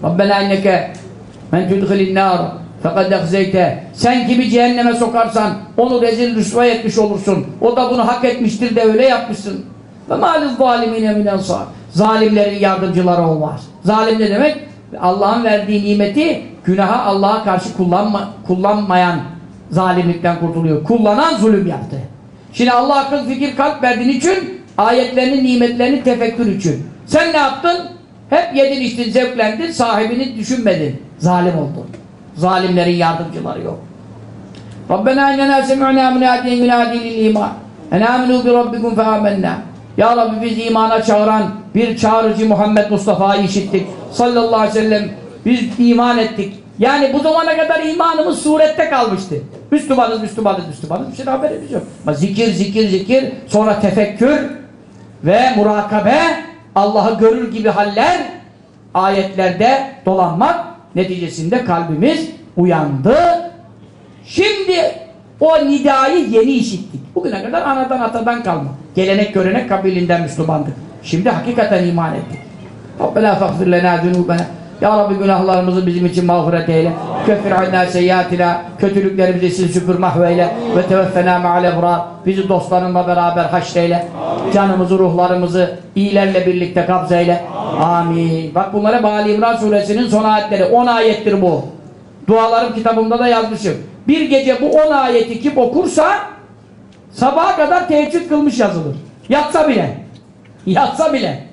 Rabbena inneke men tudhilin nar fekad ehzeyte sen kimi cehenneme sokarsan onu rezil rüsva etmiş olursun. O da bunu hak etmiştir de öyle yapmışsın. Ve mâliz zalimine min ensar. Zalimlerin yardımcıları olmaz. Zalim ne demek? Allah'ın verdiği nimeti günaha Allah'a karşı kullanma, kullanmayan zalimlikten kurtuluyor. Kullanan zulüm yaptı. Şimdi Allah akıl fikir kalp verdiğin için ayetlerinin nimetlerini tefekkür için. Sen ne yaptın? Hep yedin içtin zevklendin sahibini düşünmedin. Zalim oldun. Zalimlerin yardımcıları yok. Rabbena innena semi'na munadiyen yunadi lil iman. En aminu bi rabbikum fe amennâ. Ya Rabbi biz imana çağıran bir çağrıcı Muhammed Mustafa'yı işittik. Sallallahu aleyhi ve sellem biz iman ettik. Yani bu zamana kadar imanımız surette kalmıştı. Müslümanız, Müslümanız, Müslümanız. Bir şey haberimiz yok. Ama zikir, zikir, zikir. Sonra tefekkür ve murakabe. Allah'ı görür gibi haller ayetlerde dolanmak neticesinde kalbimiz uyandı. Şimdi o nidayı yeni işittik. Bugüne kadar anadan atadan kalma. Gelenek görenek kabilinden Müslümandık. Şimdi hakikaten iman ettik. Rabbena fagfir lena zunubena. Ya Rabbi günahlarımızı bizim için mağfiret eyle. Köffir anna seyyatina. Kötülüklerimizi sil süpür mahveyle. Ve teveffena me'al ebrar. Bizi dostlarınla beraber haşreyle. Canımızı, ruhlarımızı iyilerle birlikte kabzeyle. Amin. Bak bunlara Bali İmran suresinin son ayetleri. 10 ayettir bu. Dualarım kitabımda da yazmışım. Bir gece bu 10 ayeti kim okursa sabaha kadar teheccüd kılmış yazılır. Yatsa bile. Yatsa bile.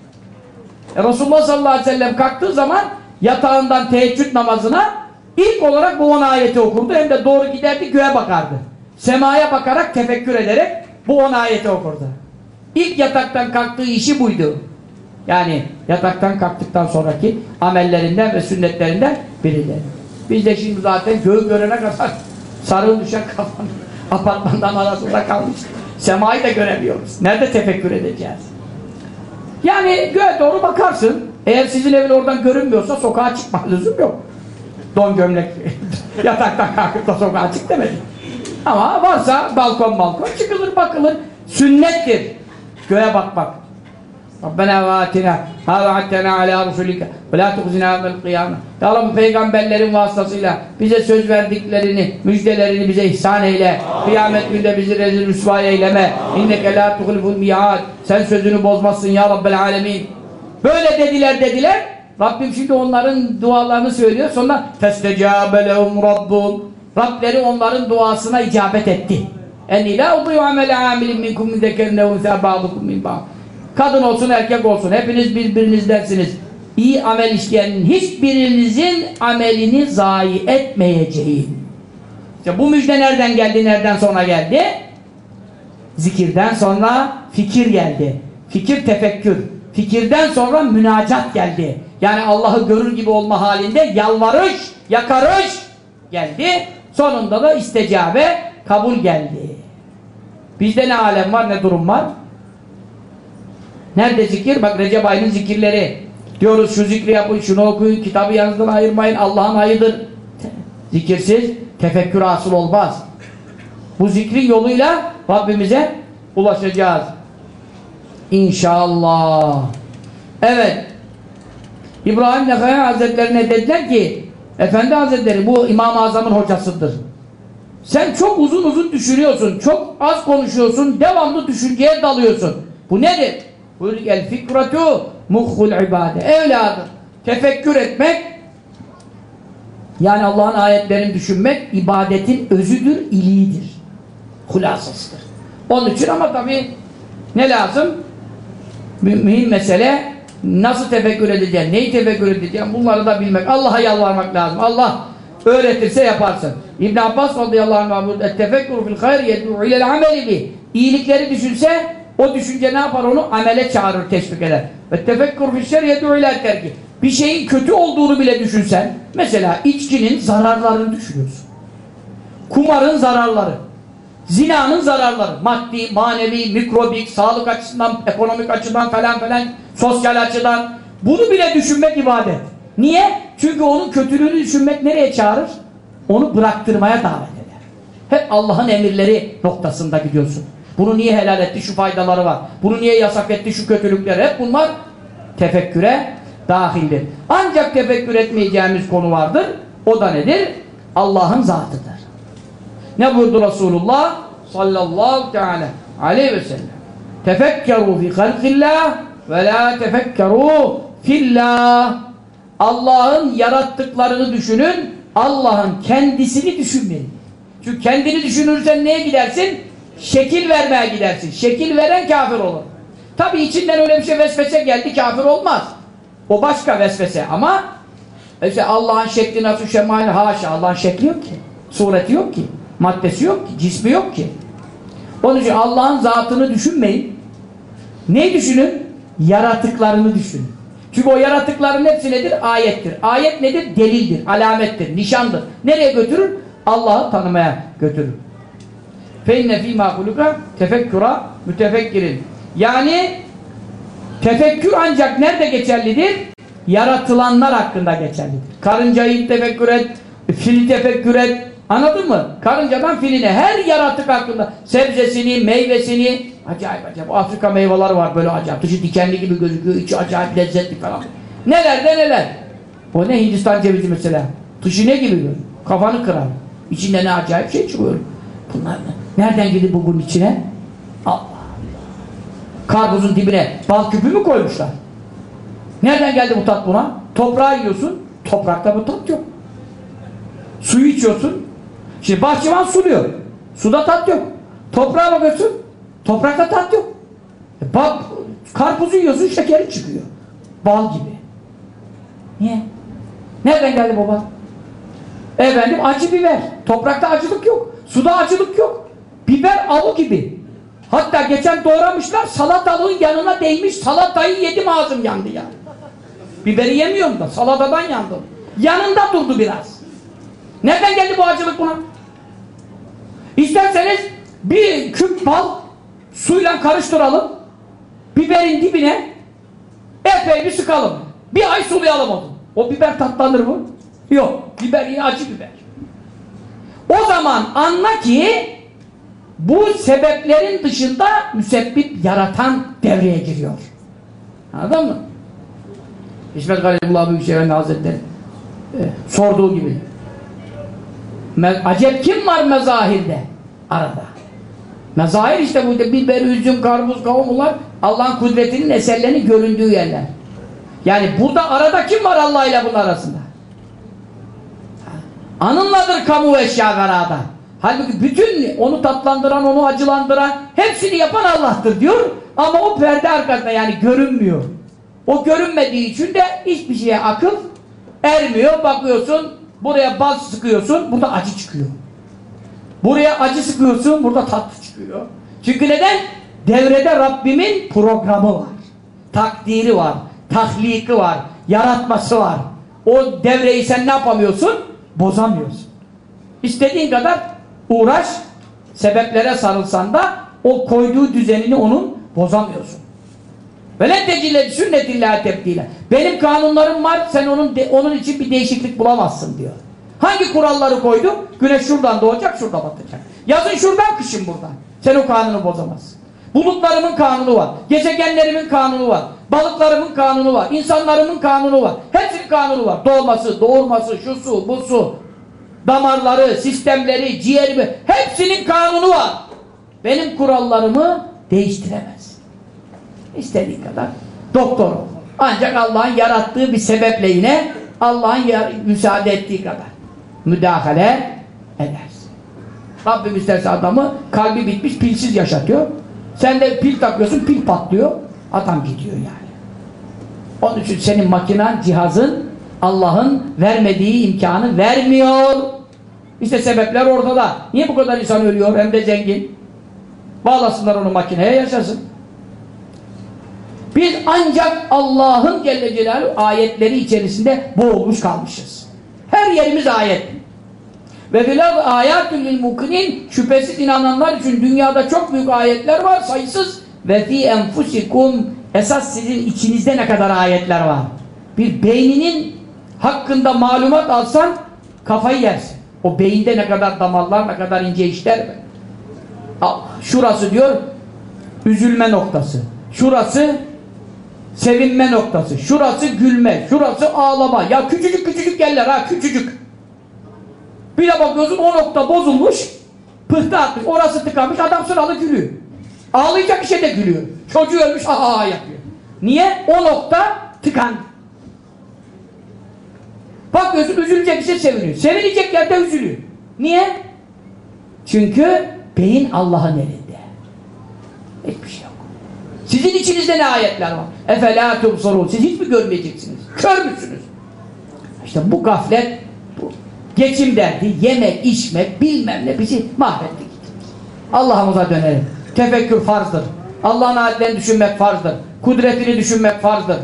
E Resulullah sallallahu aleyhi ve sellem kalktığı zaman yatağından teheccüd namazına ilk olarak bu 10 ayeti okurdu. Hem de doğru giderdi göğe bakardı. Semaya bakarak tefekkür ederek bu 10 ayeti okurdu. İlk yataktan kalktığı işi buydu. Yani yataktan kalktıktan sonraki amellerinden ve sünnetlerinden birileri. Biz de şimdi zaten göğü görene kadar sarıl düşen kafanın apartmandan arasında kalmış. Semayı da göremiyoruz. Nerede tefekkür edeceğiz? Yani göğe doğru bakarsın. Eğer sizin evin oradan görünmüyorsa sokağa çıkma lüzum yok. Don gömlek yataktan kalkıp da sokağa çık demedim. Ama varsa balkon balkon çıkılır bakılır. Sünnettir. Göğe bakmak. Rabbena ve atina ha ve attena ala rusulika ve la tuhzina yevmel kıyame Ya Rabbi peygamberlerin vasıtasıyla bize söz verdiklerini, müjdelerini bize ihsan eyle. Kıyamet günde bizi rezil rüsva eyleme. İnneke la tuhliful mi'ad. Sen sözünü bozmazsın ya Rabbel alemin. Böyle dediler dediler. Rabbim şimdi onların dualarını söylüyor. Sonra festecabe lehum rabbum. Rableri onların duasına icabet etti. En ila udiyu amel amilin minkum min zekerine unsa ba'dukum min ba'd. Kadın olsun erkek olsun hepiniz birbirinizdensiniz. İyi amel işleyenin hiçbirinizin amelini zayi etmeyeceğin. İşte bu müjde nereden geldi, nereden sonra geldi? Zikirden sonra fikir geldi. Fikir tefekkür. Fikirden sonra münacat geldi. Yani Allah'ı görür gibi olma halinde yalvarış, yakarış geldi. Sonunda da istecabe, kabul geldi. Bizde ne alem var, ne durum var? Nerede zikir? Bak Recep ayının zikirleri. Diyoruz şu zikri yapın, şunu okuyun, kitabı yanınızdan ayırmayın, Allah'ın ayıdır. Zikirsiz tefekkür asıl olmaz. Bu zikrin yoluyla Rabbimize ulaşacağız. İnşallah. Evet. İbrahim Nefaya Hazretlerine dediler ki Efendi Hazretleri bu İmam-ı Azam'ın hocasıdır. Sen çok uzun uzun düşünüyorsun, çok az konuşuyorsun, devamlı düşünceye dalıyorsun. Bu nedir? Buyur el fikratu muhul ibade. Evladım. Tefekkür etmek yani Allah'ın ayetlerini düşünmek ibadetin özüdür, iliğidir. Hulasasıdır. Onun için ama tabi ne lazım? Mühim mesele nasıl tefekkür edeceğim, neyi tefekkür edeceğim bunları da bilmek. Allah'a yalvarmak lazım. Allah öğretirse yaparsın. İbn Abbas radıyallahu anh tefekkür fil hayr yed'u ilel ameli bi. İyilikleri düşünse o düşünce ne yapar onu? Amele çağırır, teşvik eder. Ve tefekkür fil şer yed'u ilel terki. Bir şeyin kötü olduğunu bile düşünsen, mesela içkinin zararlarını düşünüyorsun. Kumarın zararları, zinanın zararları, maddi, manevi, mikrobik, sağlık açısından, ekonomik açıdan falan falan, sosyal açıdan. Bunu bile düşünmek ibadet. Niye? Çünkü onun kötülüğünü düşünmek nereye çağırır? Onu bıraktırmaya davet eder. Hep Allah'ın emirleri noktasında gidiyorsun. Bunu niye helal etti? Şu faydaları var. Bunu niye yasak etti? Şu kötülükler. Hep bunlar tefekküre dahildir. Ancak tefekkür etmeyeceğimiz konu vardır. O da nedir? Allah'ın zatıdır. Ne buyurdu Resulullah sallallahu teala aleyhi ve sellem? Tefekkeru fi halkillah ve la tefekkeru fillah. Allah'ın yarattıklarını düşünün, Allah'ın kendisini düşünmeyin. Çünkü kendini düşünürsen neye gidersin? Şekil vermeye gidersin. Şekil veren kafir olur. Tabi içinden öyle bir şey vesvese geldi kafir olmaz. O başka vesvese ama işte Allah'ın şekli nasıl şemali haşa Allah'ın şekli yok ki. Sureti yok ki. Maddesi yok ki. Cismi yok ki. Onun için Allah'ın zatını düşünmeyin. Ne düşünün? Yaratıklarını düşünün. Çünkü o yaratıkların hepsi nedir? Ayettir. Ayet nedir? Delildir, alamettir, nişandır. Nereye götürür? Allah'ı tanımaya götürür. فَاِنَّ ف۪ي مَا خُلُقَ tefekkura mütefekkirin. Yani tefekkür ancak nerede geçerlidir? Yaratılanlar hakkında geçerlidir. Karıncayı tefekkür et, fili tefekkür et. Anladın mı? Karıncadan filine her yaratık hakkında sebzesini, meyvesini acayip acayip. Afrika meyveleri var böyle acayip. Dışı dikenli gibi gözüküyor. içi acayip lezzetli falan. Neler de neler. O ne Hindistan cevizi mesela. Dışı ne gibi görünüyor? Kafanı kırar. İçinde ne acayip şey çıkıyor. Bunlar ne? Nereden girdi bu bunun içine? Allah. Karpuzun dibine bal küpü mü koymuşlar? Nereden geldi bu tat buna? Toprağı yiyorsun. Toprakta bu tat yok. Suyu içiyorsun. Şimdi bahçıvan suluyor. Suda tat yok. Toprağa bakıyorsun. Toprakta tat yok. E bak, karpuzu yiyorsun şekeri çıkıyor. Bal gibi. Niye? Nereden geldi baba? Efendim acı biber. Toprakta acılık yok. Suda acılık yok. Biber avı gibi. Hatta geçen doğramışlar salatalığın yanına değmiş salatayı yedim ağzım yandı ya. Biberi yemiyorum da salatadan yandım. Yanında durdu biraz. Nereden geldi bu acılık buna? İsterseniz bir küp bal suyla karıştıralım. Biberin dibine epey bir sıkalım. Bir ay sulayalım onu. O biber tatlanır mı? Yok. Biber yine acı biber. O zaman anla ki bu sebeplerin dışında müsebbip yaratan devreye giriyor. Anladın mı? İsmet Galibullah Büyükşehir Hazretleri e, sorduğu gibi acep kim var mezahirde? Arada. Mezahir işte bu biber, üzüm, karpuz, kavun bunlar Allah'ın kudretinin eserlerinin göründüğü yerler. Yani burada arada kim var Allah ile bunun arasında? Anınladır kamu eşya verada. Halbuki bütün onu tatlandıran, onu acılandıran hepsini yapan Allah'tır diyor. Ama o perde arkasında yani görünmüyor. O görünmediği için de hiçbir şeye akıl ermiyor. Bakıyorsun buraya bal sıkıyorsun burada acı çıkıyor. Buraya acı sıkıyorsun burada tatlı çıkıyor. Çünkü neden? Devrede Rabbimin programı var. Takdiri var. Tahliki var. Yaratması var. O devreyi sen ne yapamıyorsun? Bozamıyorsun. İstediğin kadar uğraş, sebeplere sarılsan da o koyduğu düzenini onun bozamıyorsun. Ve ne tecille sünnetillahi tebdile. Benim kanunlarım var, sen onun onun için bir değişiklik bulamazsın diyor. Hangi kuralları koydum? Güneş şuradan doğacak, şurada batacak. Yazın şuradan, kışın buradan. Sen o kanunu bozamazsın. Bulutlarımın kanunu var. Gezegenlerimin kanunu var. Balıklarımın kanunu var. insanlarımın kanunu var. Hepsinin kanunu var. Doğması, doğurması, şu su, bu su. Damarları, sistemleri, ciğerimi. Hepsinin kanunu var. Benim kurallarımı değiştiremez. İstediğin kadar doktor ol. Ancak Allah'ın yarattığı bir sebeple yine Allah'ın müsaade ettiği kadar müdahale edersin. Rabbim isterse adamı kalbi bitmiş pilsiz yaşatıyor. Sen de pil takıyorsun pil patlıyor. Adam gidiyor yani. Onun için senin makinen, cihazın Allah'ın vermediği imkanı vermiyor. İşte sebepler ortada. Niye bu kadar insan ölüyor hem de zengin? Bağlasınlar onu makineye yaşasın. Biz ancak Allah'ın Celle ayetleri içerisinde boğulmuş kalmışız. Her yerimiz ayet. Ve bilal ayatül lil mukinin şüphesiz inananlar için dünyada çok büyük ayetler var sayısız ve fi enfusikum esas sizin içinizde ne kadar ayetler var. Bir beyninin hakkında malumat alsan kafayı yersin. O beyinde ne kadar damarlar, ne kadar ince işler mi? Şurası diyor üzülme noktası. Şurası sevinme noktası. Şurası gülme. Şurası ağlama. Ya küçücük küçücük yerler ha küçücük. Bir de bakıyorsun o nokta bozulmuş. Pıhtı atmış. Orası tıkanmış. Adam sıralı gülüyor. Ağlayacak bir şey de gülüyor. Çocuğu ölmüş ha ha yapıyor. Niye? O nokta tıkandı. Bakıyorsun üzülecek bir şey seviniyor. Sevinecek yerde üzülüyor. Niye? Çünkü beyin Allah'ın elinde. Hiçbir şey yok. Sizin içinizde ne ayetler var? Efela tubsarun. Siz hiç mi görmeyeceksiniz? Kör müsünüz? İşte bu gaflet, bu geçim derdi, yemek, içmek, bilmem ne bizi mahvetti gitti. Allah'ımıza dönelim. Tefekkür farzdır. Allah'ın ayetlerini düşünmek farzdır. Kudretini düşünmek farzdır.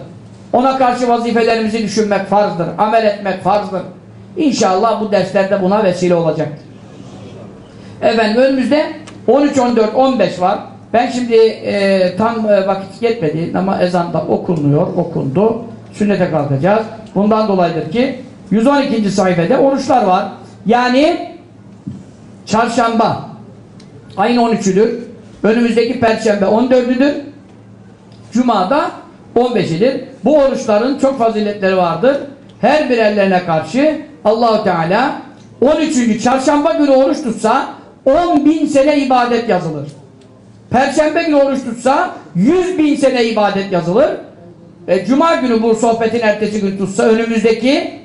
Ona karşı vazifelerimizi düşünmek farzdır. Amel etmek farzdır. İnşallah bu derslerde buna vesile olacaktır. Efendim önümüzde 13, 14, 15 var. Ben şimdi e, tam e, vakit yetmedi ama ezan da okunuyor, okundu. Sünnete kalkacağız. Bundan dolayıdır ki 112. sayfede oruçlar var. Yani çarşamba ayın 13'üdür. Önümüzdeki perşembe 14'üdür. Cuma'da 15'idir. Bu oruçların çok faziletleri vardır. Her birerlerine karşı Allahu Teala 13. çarşamba günü oruç tutsa 10 bin sene ibadet yazılır. Perşembe günü oruç tutsa 100 bin sene ibadet yazılır. E, Cuma günü bu sohbetin ertesi gün tutsa önümüzdeki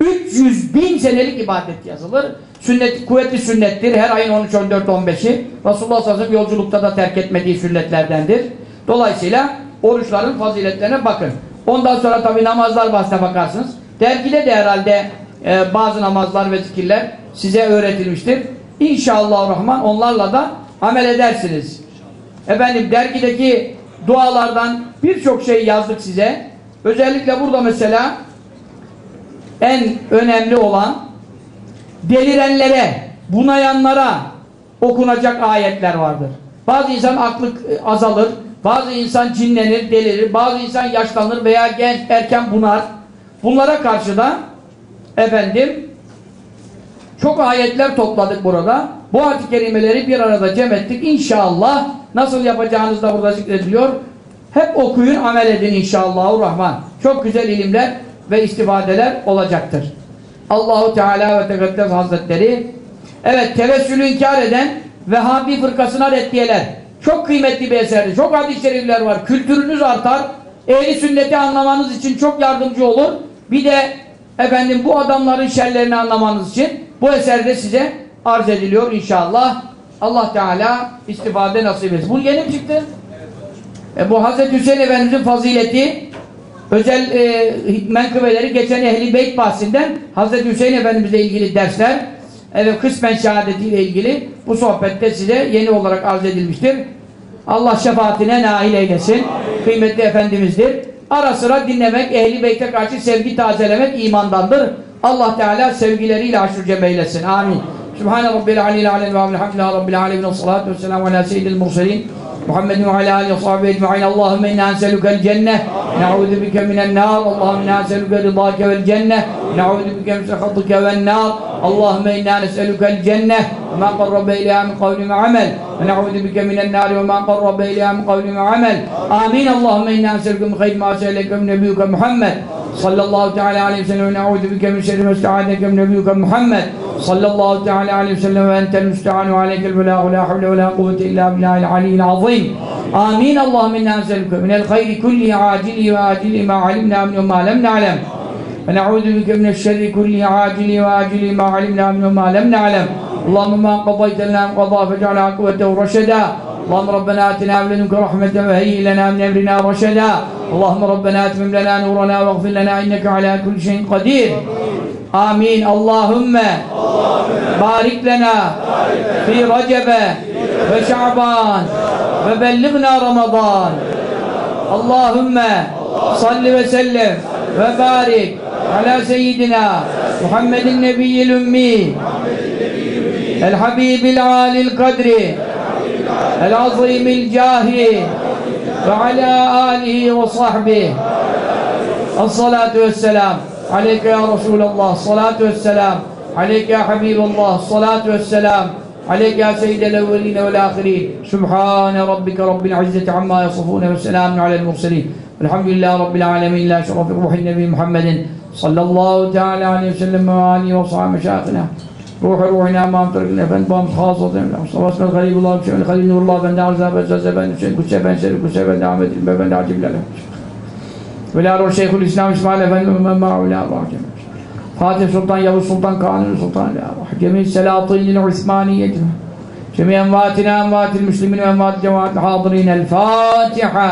300 bin senelik ibadet yazılır. Sünnet, kuvvetli sünnettir. Her ayın 13, 14, 15'i. Resulullah sallallahu yolculukta da terk etmediği sünnetlerdendir. Dolayısıyla oruçların faziletlerine bakın. Ondan sonra tabi namazlar bahsine bakarsınız. Dergide de herhalde e, bazı namazlar ve zikirler size öğretilmiştir. İnşallah Rahman onlarla da amel edersiniz. Efendim dergideki dualardan birçok şey yazdık size. Özellikle burada mesela en önemli olan delirenlere, bunayanlara okunacak ayetler vardır. Bazı insan aklı azalır, bazı insan cinlenir, delirir, bazı insan yaşlanır veya genç erken bunar. Bunlara karşı da efendim çok ayetler topladık burada. Bu ayet-i kerimeleri bir arada cem ettik. İnşallah nasıl yapacağınız da burada zikrediliyor. Hep okuyun, amel edin inşallahurrahman. Çok güzel ilimler ve istifadeler olacaktır. Allahu Teala ve Tekaddes Hazretleri evet tevessülü inkar eden Vehhabi fırkasına reddiyeler. Çok kıymetli bir eserdir. Çok hadis-i şerifler var. Kültürünüz artar. Ehli sünneti anlamanız için çok yardımcı olur. Bir de efendim bu adamların şerlerini anlamanız için bu eserde size arz ediliyor inşallah. Allah Teala istifade nasip etsin. Bu yeni mi çıktı? E, bu Hazreti Hüseyin Efendimizin fazileti özel e, menkıbeleri geçen Ehli Beyt bahsinden Hazreti Hüseyin Efendimizle ilgili dersler evet kısmen şehadetiyle ilgili bu sohbette size yeni olarak arz edilmiştir. Allah şefaatine nail eylesin. Amin. Kıymetli Efendimizdir. Ara sıra dinlemek, Ehli Beyt'e karşı sevgi tazelemek imandandır. Allah Teala sevgileriyle haşr cem eylesin. Amin. سبحان ربي العلي العلي الباب الحمد لله رب العالمين والصلاة والسلام على سيد المرسلين محمد وعلى آله وصحبه أجمعين. اللهم إنا نسألك الجنة نعوذ بك من النار. اللهم إنا نسألك رضاك والجنة نعوذ بك من سخطك والنار. اللهم انا نسالك الجنه وما قرب اليها من قول وعمل ونعوذ بك من النار وما قرب اليها من قول وعمل امين اللهم انا نسالك من خير ما سالك من نبيك محمد صلى الله تعالى عليه وسلم ونعوذ بك من شر ما استعاذك من نبيك محمد صلى الله تعالى عليه وسلم وانت المستعان وعليك البلاغ ولا حول ولا قوه الا بالله العلي العظيم امين اللهم انا نسالك من الخير كله عاجله واجله ما علمنا منه وما لم نعلم ونعوذ بك من الشر كله عاجله واجله ما علمنا منه وما لم نعلم. اللهم ما قضيت لنا قضاء فاجعل عاقبته رشدا. اللهم ربنا آتنا من لدنك رحمة وهيئ لنا من أمرنا رشدا. اللهم ربنا أتمم لنا نورنا واغفر لنا إنك على كل شيء قدير. آمين. اللهم بارك لنا في رجب وشعبان وبلغنا رمضان. اللهم صل وسلم وبارك على سيدنا محمد النبي الأمي الحبيب العالي القدر العظيم الجاه وعلى آله وصحبه الصلاة والسلام عليك يا رسول الله الصلاة والسلام عليك يا حبيب الله الصلاة والسلام عليك يا سيد الأولين والآخرين سبحان ربك رب العزة عما يصفون والسلام على المرسلين الحمد لله رب العالمين لا شرف روح النبي محمد صلى الله تعالى عليه وسلم وعلي وصحبه مشايخنا. روح روحنا نعم، ما تركنا بام خاصة. صلى الله عليه الغريب الله بشأن خليل نور الله بندع زاب زاب كسبان سر كسبان دعمة بندع جبل له ولا شيخ الإسلام إسماعيل فان من معه لا الله جميل فاتح سلطان يابو سلطان كان سلطان لا روح جميع السلاطين العثمانية جميع أمواتنا أموات المسلمين وأموات جماعة الحاضرين الفاتحة.